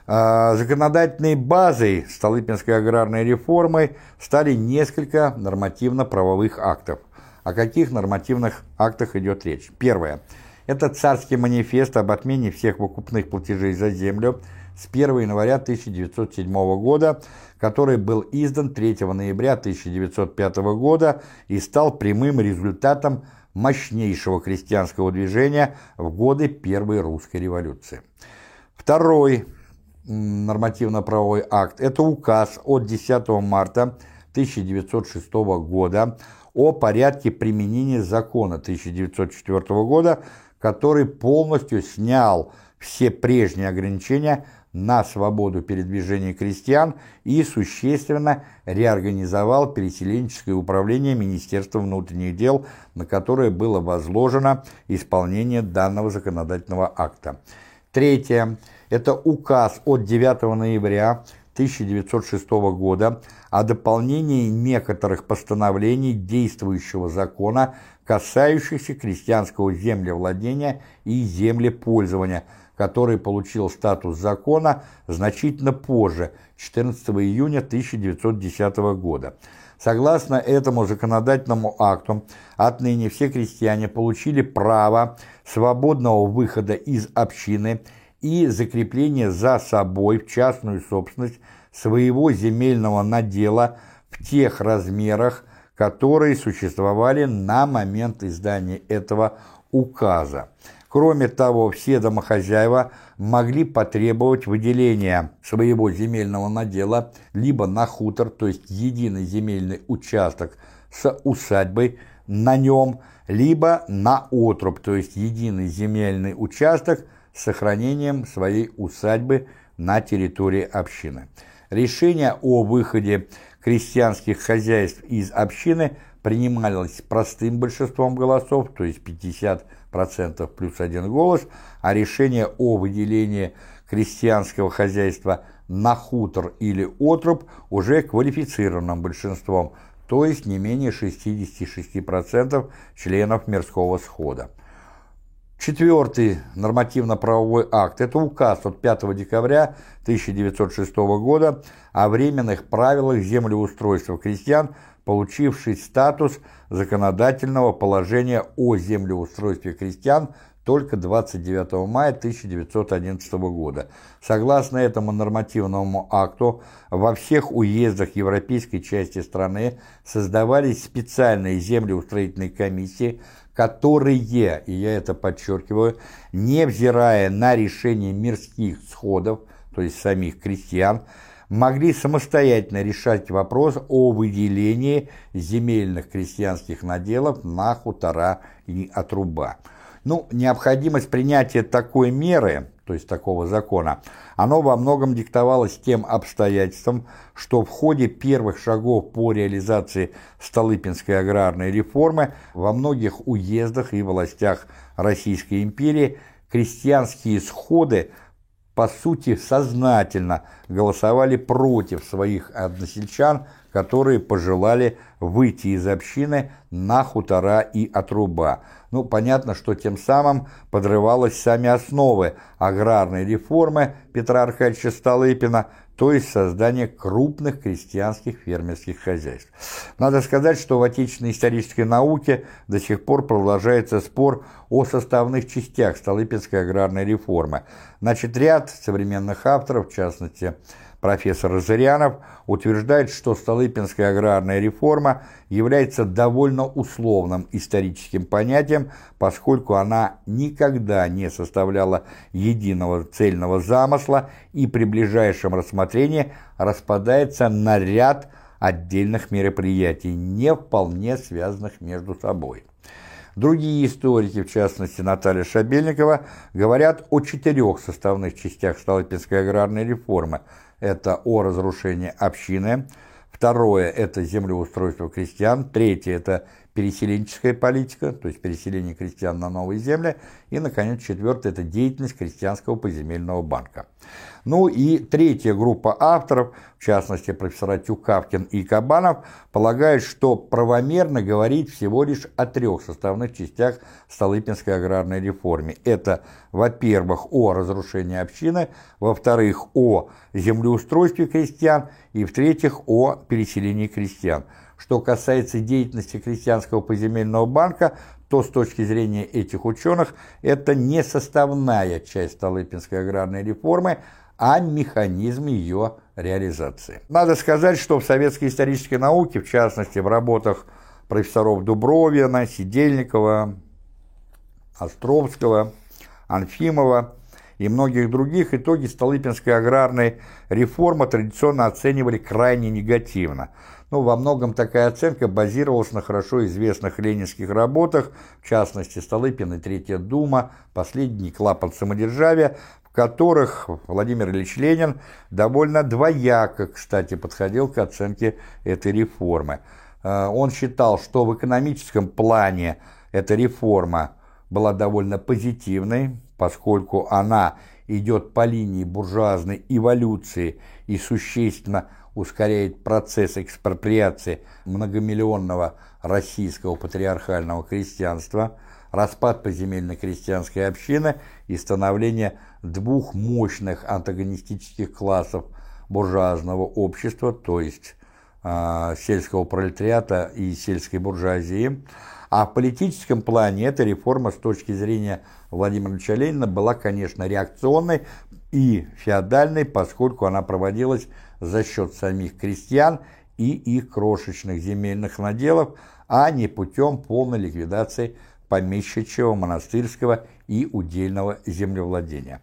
А, законодательной базой Столыпинской аграрной реформы стали несколько нормативно-правовых актов. О каких нормативных актах идет речь? Первое. Это царский манифест об отмене всех выкупных платежей за землю с 1 января 1907 года, который был издан 3 ноября 1905 года и стал прямым результатом мощнейшего крестьянского движения в годы Первой русской революции. Второй нормативно-правовой акт – это указ от 10 марта 1906 года о порядке применения закона 1904 года, который полностью снял все прежние ограничения на свободу передвижения крестьян и существенно реорганизовал переселенческое управление Министерства внутренних дел, на которое было возложено исполнение данного законодательного акта. Третье. Это указ от 9 ноября 1906 года о дополнении некоторых постановлений действующего закона, касающихся крестьянского землевладения и землепользования, который получил статус закона значительно позже, 14 июня 1910 года. Согласно этому законодательному акту, отныне все крестьяне получили право свободного выхода из общины и закрепления за собой в частную собственность своего земельного надела в тех размерах, которые существовали на момент издания этого указа. Кроме того, все домохозяева могли потребовать выделения своего земельного надела либо на хутор, то есть единый земельный участок с усадьбой на нем, либо на отруб, то есть единый земельный участок с сохранением своей усадьбы на территории общины. Решение о выходе крестьянских хозяйств из общины принималось простым большинством голосов, то есть 50% плюс один голос, а решение о выделении крестьянского хозяйства на хутор или отруб уже квалифицированным большинством, то есть не менее 66% членов мирского схода. Четвертый нормативно-правовой акт – это указ от 5 декабря 1906 года о временных правилах землеустройства крестьян, получивший статус законодательного положения о землеустройстве крестьян только 29 мая 1911 года. Согласно этому нормативному акту, во всех уездах европейской части страны создавались специальные землеустроительные комиссии, которые, и я это подчеркиваю, невзирая на решение мирских сходов, то есть самих крестьян, могли самостоятельно решать вопрос о выделении земельных крестьянских наделов на хутора и отруба. Ну, необходимость принятия такой меры то есть такого закона, оно во многом диктовалось тем обстоятельством, что в ходе первых шагов по реализации Столыпинской аграрной реформы во многих уездах и властях Российской империи крестьянские сходы по сути сознательно голосовали против своих односельчан, которые пожелали выйти из общины на хутора и отруба. Ну, понятно, что тем самым подрывалась сами основы аграрной реформы Петра Аркадьевича Столыпина, то есть создание крупных крестьянских фермерских хозяйств. Надо сказать, что в отечественной исторической науке до сих пор продолжается спор о составных частях Столыпинской аграрной реформы. Значит, ряд современных авторов, в частности, профессор Разырянов, утверждает, что Столыпинская аграрная реформа является довольно условным историческим понятием, поскольку она никогда не составляла единого цельного замысла и при ближайшем рассмотрении распадается на ряд отдельных мероприятий, не вполне связанных между собой. Другие историки, в частности Наталья Шабельникова, говорят о четырех составных частях Столыпинской аграрной реформы – это о разрушении общины, второе – это землеустройство крестьян, третье – это переселенческая политика, то есть переселение крестьян на новые земли, и, наконец, четвертое – это деятельность крестьянского поземельного банка. Ну и третья группа авторов, в частности профессора Тюкавкин и Кабанов, полагают, что правомерно говорить всего лишь о трех составных частях Столыпинской аграрной реформы. Это, во-первых, о разрушении общины, во-вторых, о землеустройстве крестьян и, в-третьих, о переселении крестьян. Что касается деятельности крестьянского поземельного банка, то с точки зрения этих ученых это не составная часть Столыпинской аграрной реформы, а механизм ее реализации. Надо сказать, что в советской исторической науке, в частности в работах профессоров Дубровина, Сидельникова, Островского, Анфимова и многих других итоги Столыпинской аграрной реформы традиционно оценивали крайне негативно. Но во многом такая оценка базировалась на хорошо известных ленинских работах, в частности Столыпин и Третья Дума, последний клапан самодержавия, которых Владимир Ильич Ленин довольно двояко, кстати, подходил к оценке этой реформы. Э, он считал, что в экономическом плане эта реформа была довольно позитивной, поскольку она идет по линии буржуазной эволюции и существенно ускоряет процесс экспроприации многомиллионного российского патриархального крестьянства, распад поземельной крестьянской общины и становление двух мощных антагонистических классов буржуазного общества, то есть э, сельского пролетариата и сельской буржуазии, а в политическом плане эта реформа с точки зрения Владимира Ильича Ленина была, конечно, реакционной и феодальной, поскольку она проводилась за счет самих крестьян и их крошечных земельных наделов, а не путем полной ликвидации помещичьего, монастырского и удельного землевладения.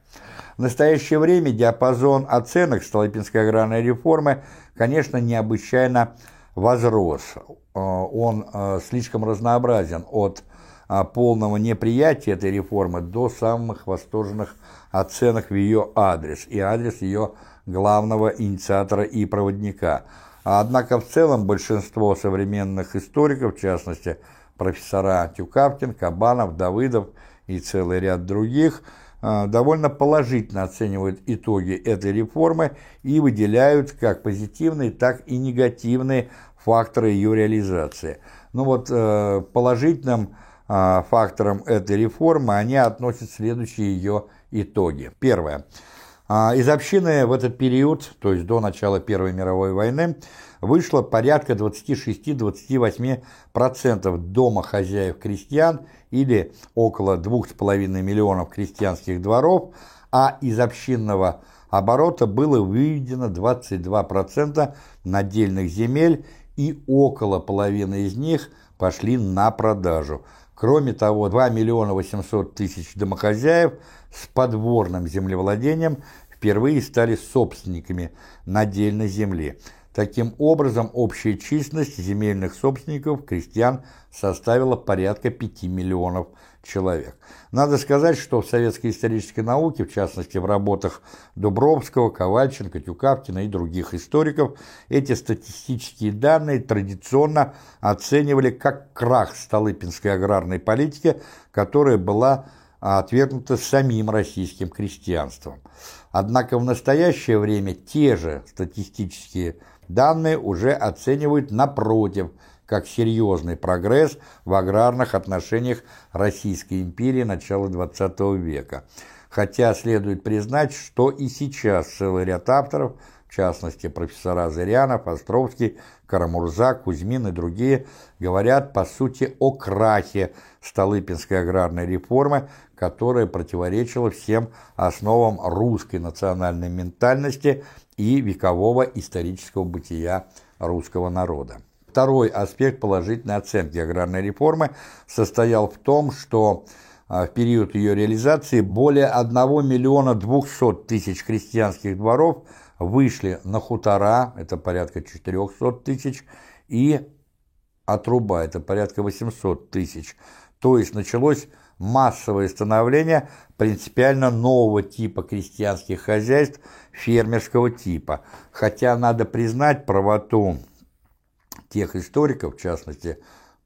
В настоящее время диапазон оценок Столыпинской аграрной реформы, конечно, необычайно возрос. Э, он э, слишком разнообразен от э, полного неприятия этой реформы до самых восторженных оценок в ее адрес и адрес ее главного инициатора и проводника. Однако в целом большинство современных историков, в частности профессора Тюкавкин, Кабанов, Давыдов и целый ряд других, довольно положительно оценивают итоги этой реформы и выделяют как позитивные, так и негативные факторы ее реализации. Ну вот э, положительным э, фактором этой реформы они относят следующие ее итоги. Первое. А, из общины в этот период, то есть до начала Первой мировой войны, вышло порядка 26-28% домохозяев крестьян или около 2,5 миллионов крестьянских дворов, а из общинного оборота было выведено 22% надельных земель и около половины из них пошли на продажу. Кроме того, 2 миллиона 800 тысяч домохозяев с подворным землевладением впервые стали собственниками надельной земли. Таким образом, общая численность земельных собственников, крестьян, составила порядка 5 миллионов человек. Надо сказать, что в советской исторической науке, в частности в работах Дубровского, Ковальченко, Тюкавкина и других историков, эти статистические данные традиционно оценивали как крах Столыпинской аграрной политики, которая была отвергнута самим российским крестьянством. Однако в настоящее время те же статистические данные уже оценивают напротив – как серьезный прогресс в аграрных отношениях Российской империи начала XX века. Хотя следует признать, что и сейчас целый ряд авторов, в частности профессора Зырянов, Островский, Карамурза, Кузьмин и другие, говорят по сути о крахе Столыпинской аграрной реформы, которая противоречила всем основам русской национальной ментальности и векового исторического бытия русского народа. Второй аспект положительной оценки аграрной реформы состоял в том, что а, в период ее реализации более 1 миллиона 200 тысяч крестьянских дворов вышли на хутора, это порядка 400 тысяч, и отруба, это порядка 800 тысяч. То есть началось массовое становление принципиально нового типа крестьянских хозяйств, фермерского типа. Хотя надо признать правоту тех историков, в частности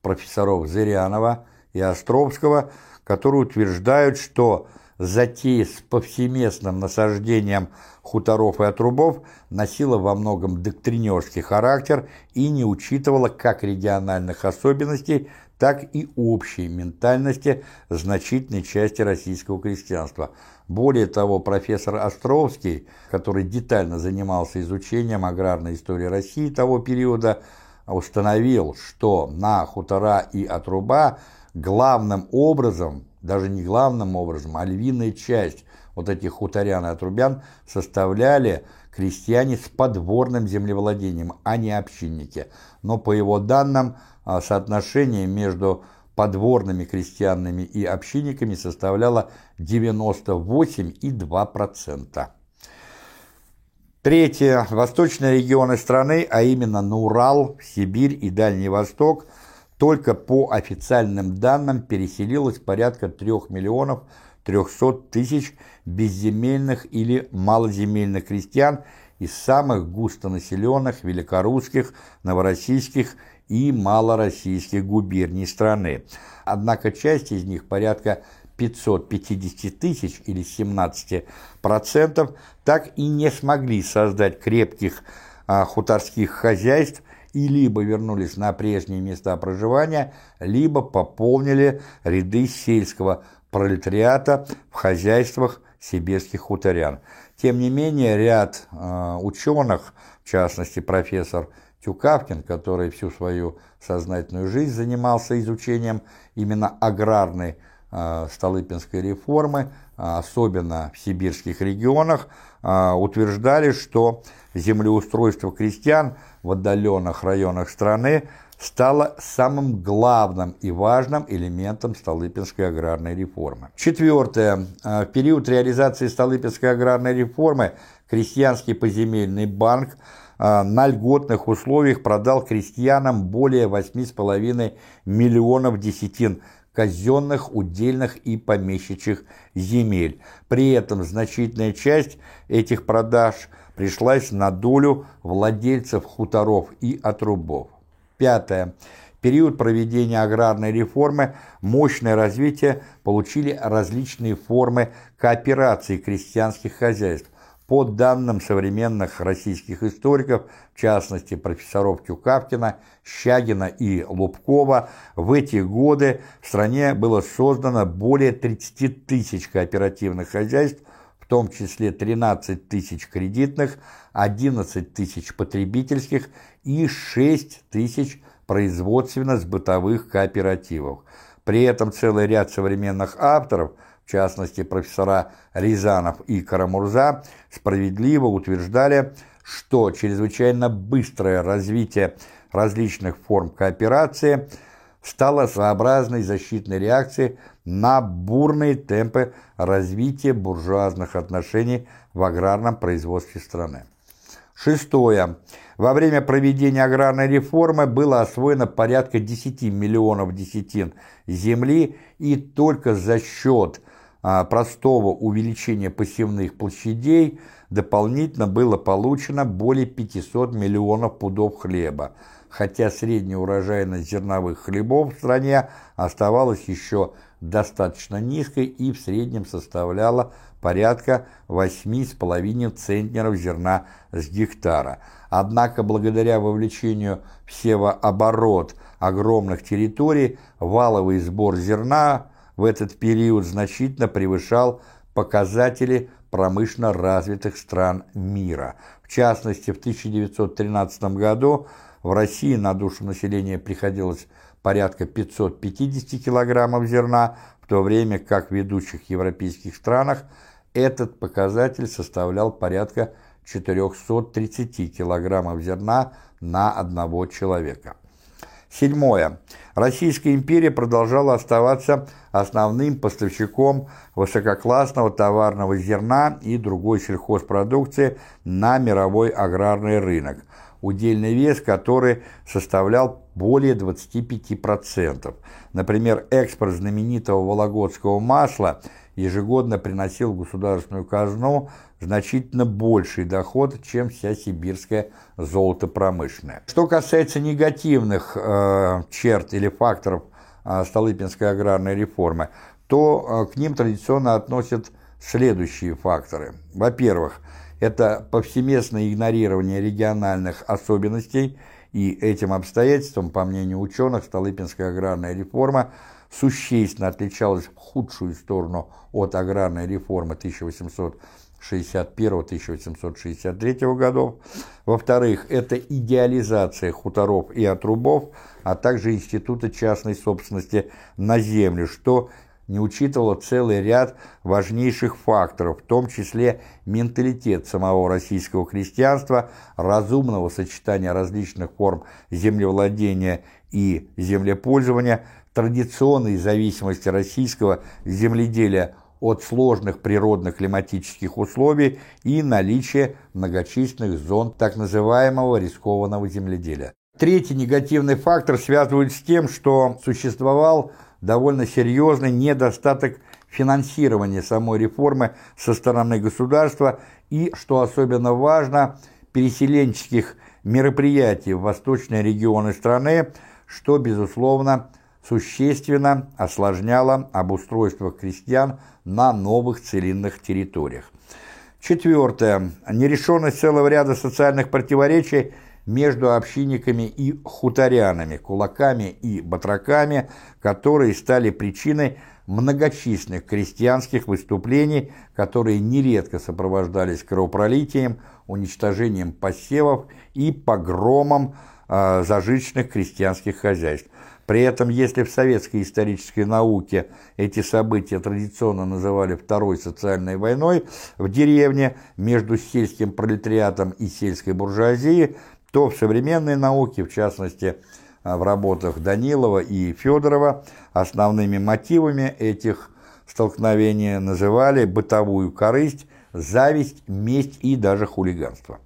профессоров Зырянова и Островского, которые утверждают, что затея с повсеместным насаждением хуторов и отрубов носила во многом доктринерский характер и не учитывала как региональных особенностей, так и общей ментальности значительной части российского крестьянства. Более того, профессор Островский, который детально занимался изучением аграрной истории России того периода, установил, что на хутора и отруба главным образом, даже не главным образом, а львиная часть вот этих хуторян и отрубян составляли крестьяне с подворным землевладением, а не общинники. Но по его данным, соотношение между подворными крестьянами и общинниками составляло 98,2%. Третье. Восточные регионы страны, а именно на Урал, Сибирь и Дальний Восток, только по официальным данным переселилось порядка 3 миллионов 300 тысяч безземельных или малоземельных крестьян из самых густонаселенных великорусских, новороссийских и малороссийских губерний страны. Однако часть из них, порядка 550 тысяч или 17%, так и не смогли создать крепких а, хуторских хозяйств и либо вернулись на прежние места проживания, либо пополнили ряды сельского пролетариата в хозяйствах сибирских хуторян. Тем не менее, ряд э, ученых, в частности профессор Тюкавкин, который всю свою сознательную жизнь занимался изучением именно аграрной э, Столыпинской реформы, э, особенно в сибирских регионах, э, утверждали, что землеустройство крестьян в отдаленных районах страны стало самым главным и важным элементом Столыпинской аграрной реформы. Четвертое. В период реализации Столыпинской аграрной реформы Крестьянский поземельный банк на льготных условиях продал крестьянам более 8,5 миллионов десятин казенных, удельных и помещичьих земель. При этом значительная часть этих продаж пришлась на долю владельцев хуторов и отрубов. Пятое. Период проведения аграрной реформы мощное развитие получили различные формы кооперации крестьянских хозяйств, по данным современных российских историков, в частности профессоров Тюкавкина, Щагина и Лубкова, в эти годы в стране было создано более 30 тысяч кооперативных хозяйств, в том числе 13 тысяч кредитных, 11 тысяч потребительских и 6 тысяч производственно-сбытовых кооперативов. При этом целый ряд современных авторов – в частности профессора Рязанов и Карамурза, справедливо утверждали, что чрезвычайно быстрое развитие различных форм кооперации стало своеобразной защитной реакцией на бурные темпы развития буржуазных отношений в аграрном производстве страны. Шестое. Во время проведения аграрной реформы было освоено порядка 10 миллионов десятин земли, и только за счет простого увеличения посевных площадей дополнительно было получено более 500 миллионов пудов хлеба, хотя средняя урожайность зерновых хлебов в стране оставалась еще достаточно низкой и в среднем составляла порядка 8,5 центнеров зерна с гектара. Однако благодаря вовлечению в севооборот огромных территорий валовый сбор зерна в этот период значительно превышал показатели промышленно развитых стран мира. В частности, в 1913 году в России на душу населения приходилось порядка 550 килограммов зерна, в то время как в ведущих европейских странах этот показатель составлял порядка 430 килограммов зерна на одного человека. Седьмое. Российская империя продолжала оставаться основным поставщиком высококлассного товарного зерна и другой сельхозпродукции на мировой аграрный рынок, удельный вес который составлял более 25%. Например, экспорт знаменитого вологодского масла ежегодно приносил в государственную казну значительно больший доход, чем вся сибирская золотопромышленная. Что касается негативных э, черт или факторов э, Столыпинской аграрной реформы, то э, к ним традиционно относят следующие факторы. Во-первых, это повсеместное игнорирование региональных особенностей, и этим обстоятельством, по мнению ученых, Столыпинская аграрная реформа существенно отличалась в худшую сторону от аграрной реформы 1800 1861-1863 годов. Во-вторых, это идеализация хуторов и отрубов, а также института частной собственности на землю, что не учитывало целый ряд важнейших факторов, в том числе менталитет самого российского крестьянства, разумного сочетания различных форм землевладения и землепользования, традиционной зависимости российского земледелия от сложных природных климатических условий и наличия многочисленных зон так называемого рискованного земледелия. Третий негативный фактор связывают с тем, что существовал довольно серьезный недостаток финансирования самой реформы со стороны государства и, что особенно важно, переселенческих мероприятий в восточные регионы страны, что, безусловно, существенно осложняло обустройство крестьян на новых целинных территориях. Четвертое. Нерешенность целого ряда социальных противоречий между общинниками и хуторянами, кулаками и батраками, которые стали причиной многочисленных крестьянских выступлений, которые нередко сопровождались кровопролитием, уничтожением посевов и погромом э, зажиточных крестьянских хозяйств. При этом, если в советской исторической науке эти события традиционно называли Второй социальной войной в деревне между сельским пролетариатом и сельской буржуазией, то в современной науке, в частности, в работах Данилова и Федорова, основными мотивами этих столкновений называли бытовую корысть, зависть, месть и даже хулиганство.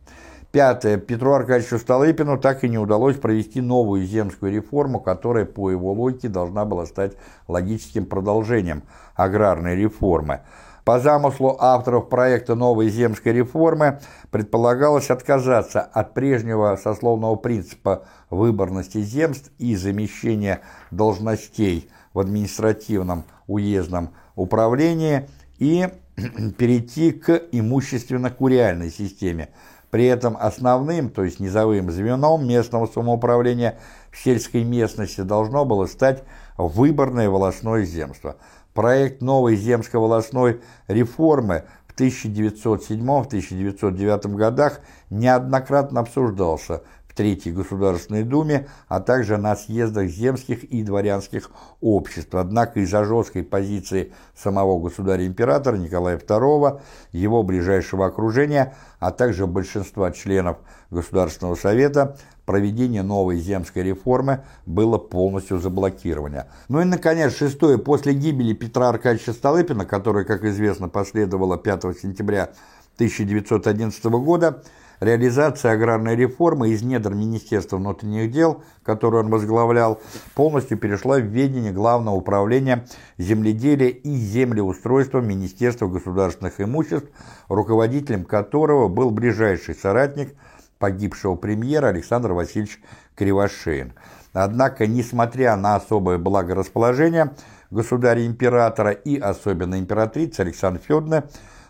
Пятое. Петру Аркадьевичу Столыпину так и не удалось провести новую земскую реформу, которая, по его логике, должна была стать логическим продолжением аграрной реформы. По замыслу авторов проекта новой земской реформы предполагалось отказаться от прежнего сословного принципа выборности земств и замещения должностей в административном уездном управлении и [clears throat] перейти к имущественно-куриальной системе – при этом основным, то есть низовым звеном местного самоуправления в сельской местности должно было стать выборное волосное земство. Проект новой земско-волосной реформы в 1907-1909 годах неоднократно обсуждался в Третьей Государственной Думе, а также на съездах земских и дворянских обществ. Однако из-за жесткой позиции самого государя-императора Николая II, его ближайшего окружения, а также большинства членов Государственного Совета, проведение новой земской реформы было полностью заблокировано. Ну и, наконец, шестое. После гибели Петра Аркадьевича Столыпина, которая, как известно, последовала 5 сентября 1911 года, Реализация аграрной реформы из недр Министерства внутренних дел, которую он возглавлял, полностью перешла в ведение Главного управления земледелия и землеустройства Министерства государственных имуществ, руководителем которого был ближайший соратник погибшего премьера Александр Васильевич Кривошеин. Однако, несмотря на особое благорасположение государя-императора и особенно императрицы Александра Федоровны,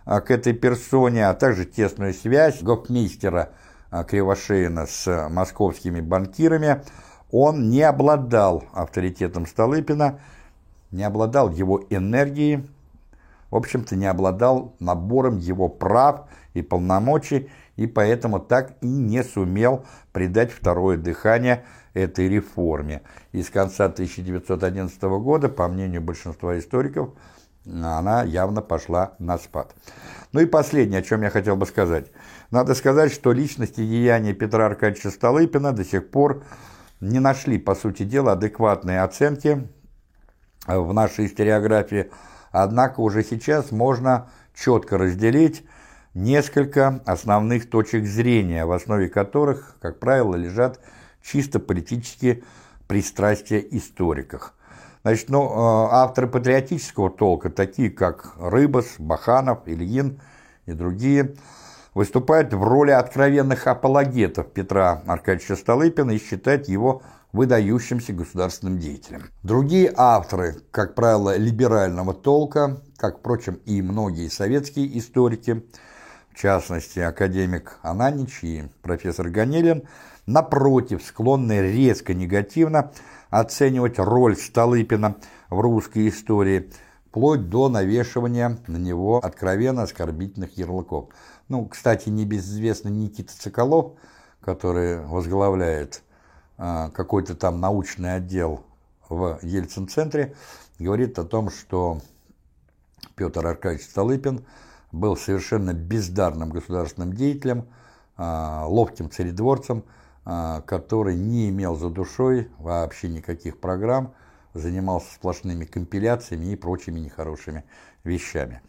к этой персоне, а также тесную связь гофмейстера а, Кривошеина с московскими банкирами, он не обладал авторитетом Столыпина, не обладал его энергией, в общем-то не обладал набором его прав и полномочий, и поэтому так и не сумел придать второе дыхание этой реформе. И с конца 1911 года, по мнению большинства историков, она явно пошла на спад. Ну и последнее, о чем я хотел бы сказать. Надо сказать, что личность и деяния Петра Аркадьевича Столыпина до сих пор не нашли, по сути дела, адекватные оценки в нашей историографии, однако уже сейчас можно четко разделить несколько основных точек зрения, в основе которых, как правило, лежат чисто политические пристрастия историков – Значит, ну, э, авторы патриотического толка, такие как Рыбас, Баханов, Ильин и другие, выступают в роли откровенных апологетов Петра Аркадьевича Столыпина и считают его выдающимся государственным деятелем. Другие авторы, как правило, либерального толка, как, впрочем, и многие советские историки, в частности, академик Ананич и профессор Ганелин, напротив, склонны резко негативно оценивать роль Столыпина в русской истории, вплоть до навешивания на него откровенно оскорбительных ярлыков. Ну, кстати, небезызвестный Никита Соколов, который возглавляет э, какой-то там научный отдел в Ельцин-центре, говорит о том, что Петр Аркадьевич Столыпин был совершенно бездарным государственным деятелем, э, ловким царедворцем, а, который не имел за душой вообще никаких программ, занимался сплошными компиляциями и прочими нехорошими вещами.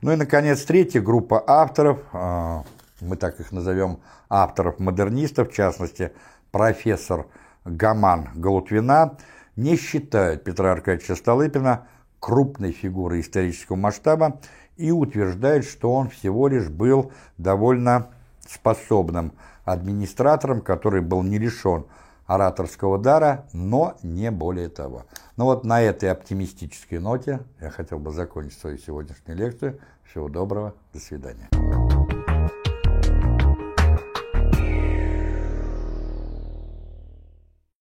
Ну и, наконец, третья группа авторов, а, мы так их назовем, авторов-модернистов, в частности, профессор Гаман Галутвина, не считают Петра Аркадьевича Столыпина крупной фигурой исторического масштаба и утверждают, что он всего лишь был довольно способным администратором, который был не лишен ораторского дара, но не более того. Ну вот на этой оптимистической ноте я хотел бы закончить свою сегодняшнюю лекцию. Всего доброго, до свидания.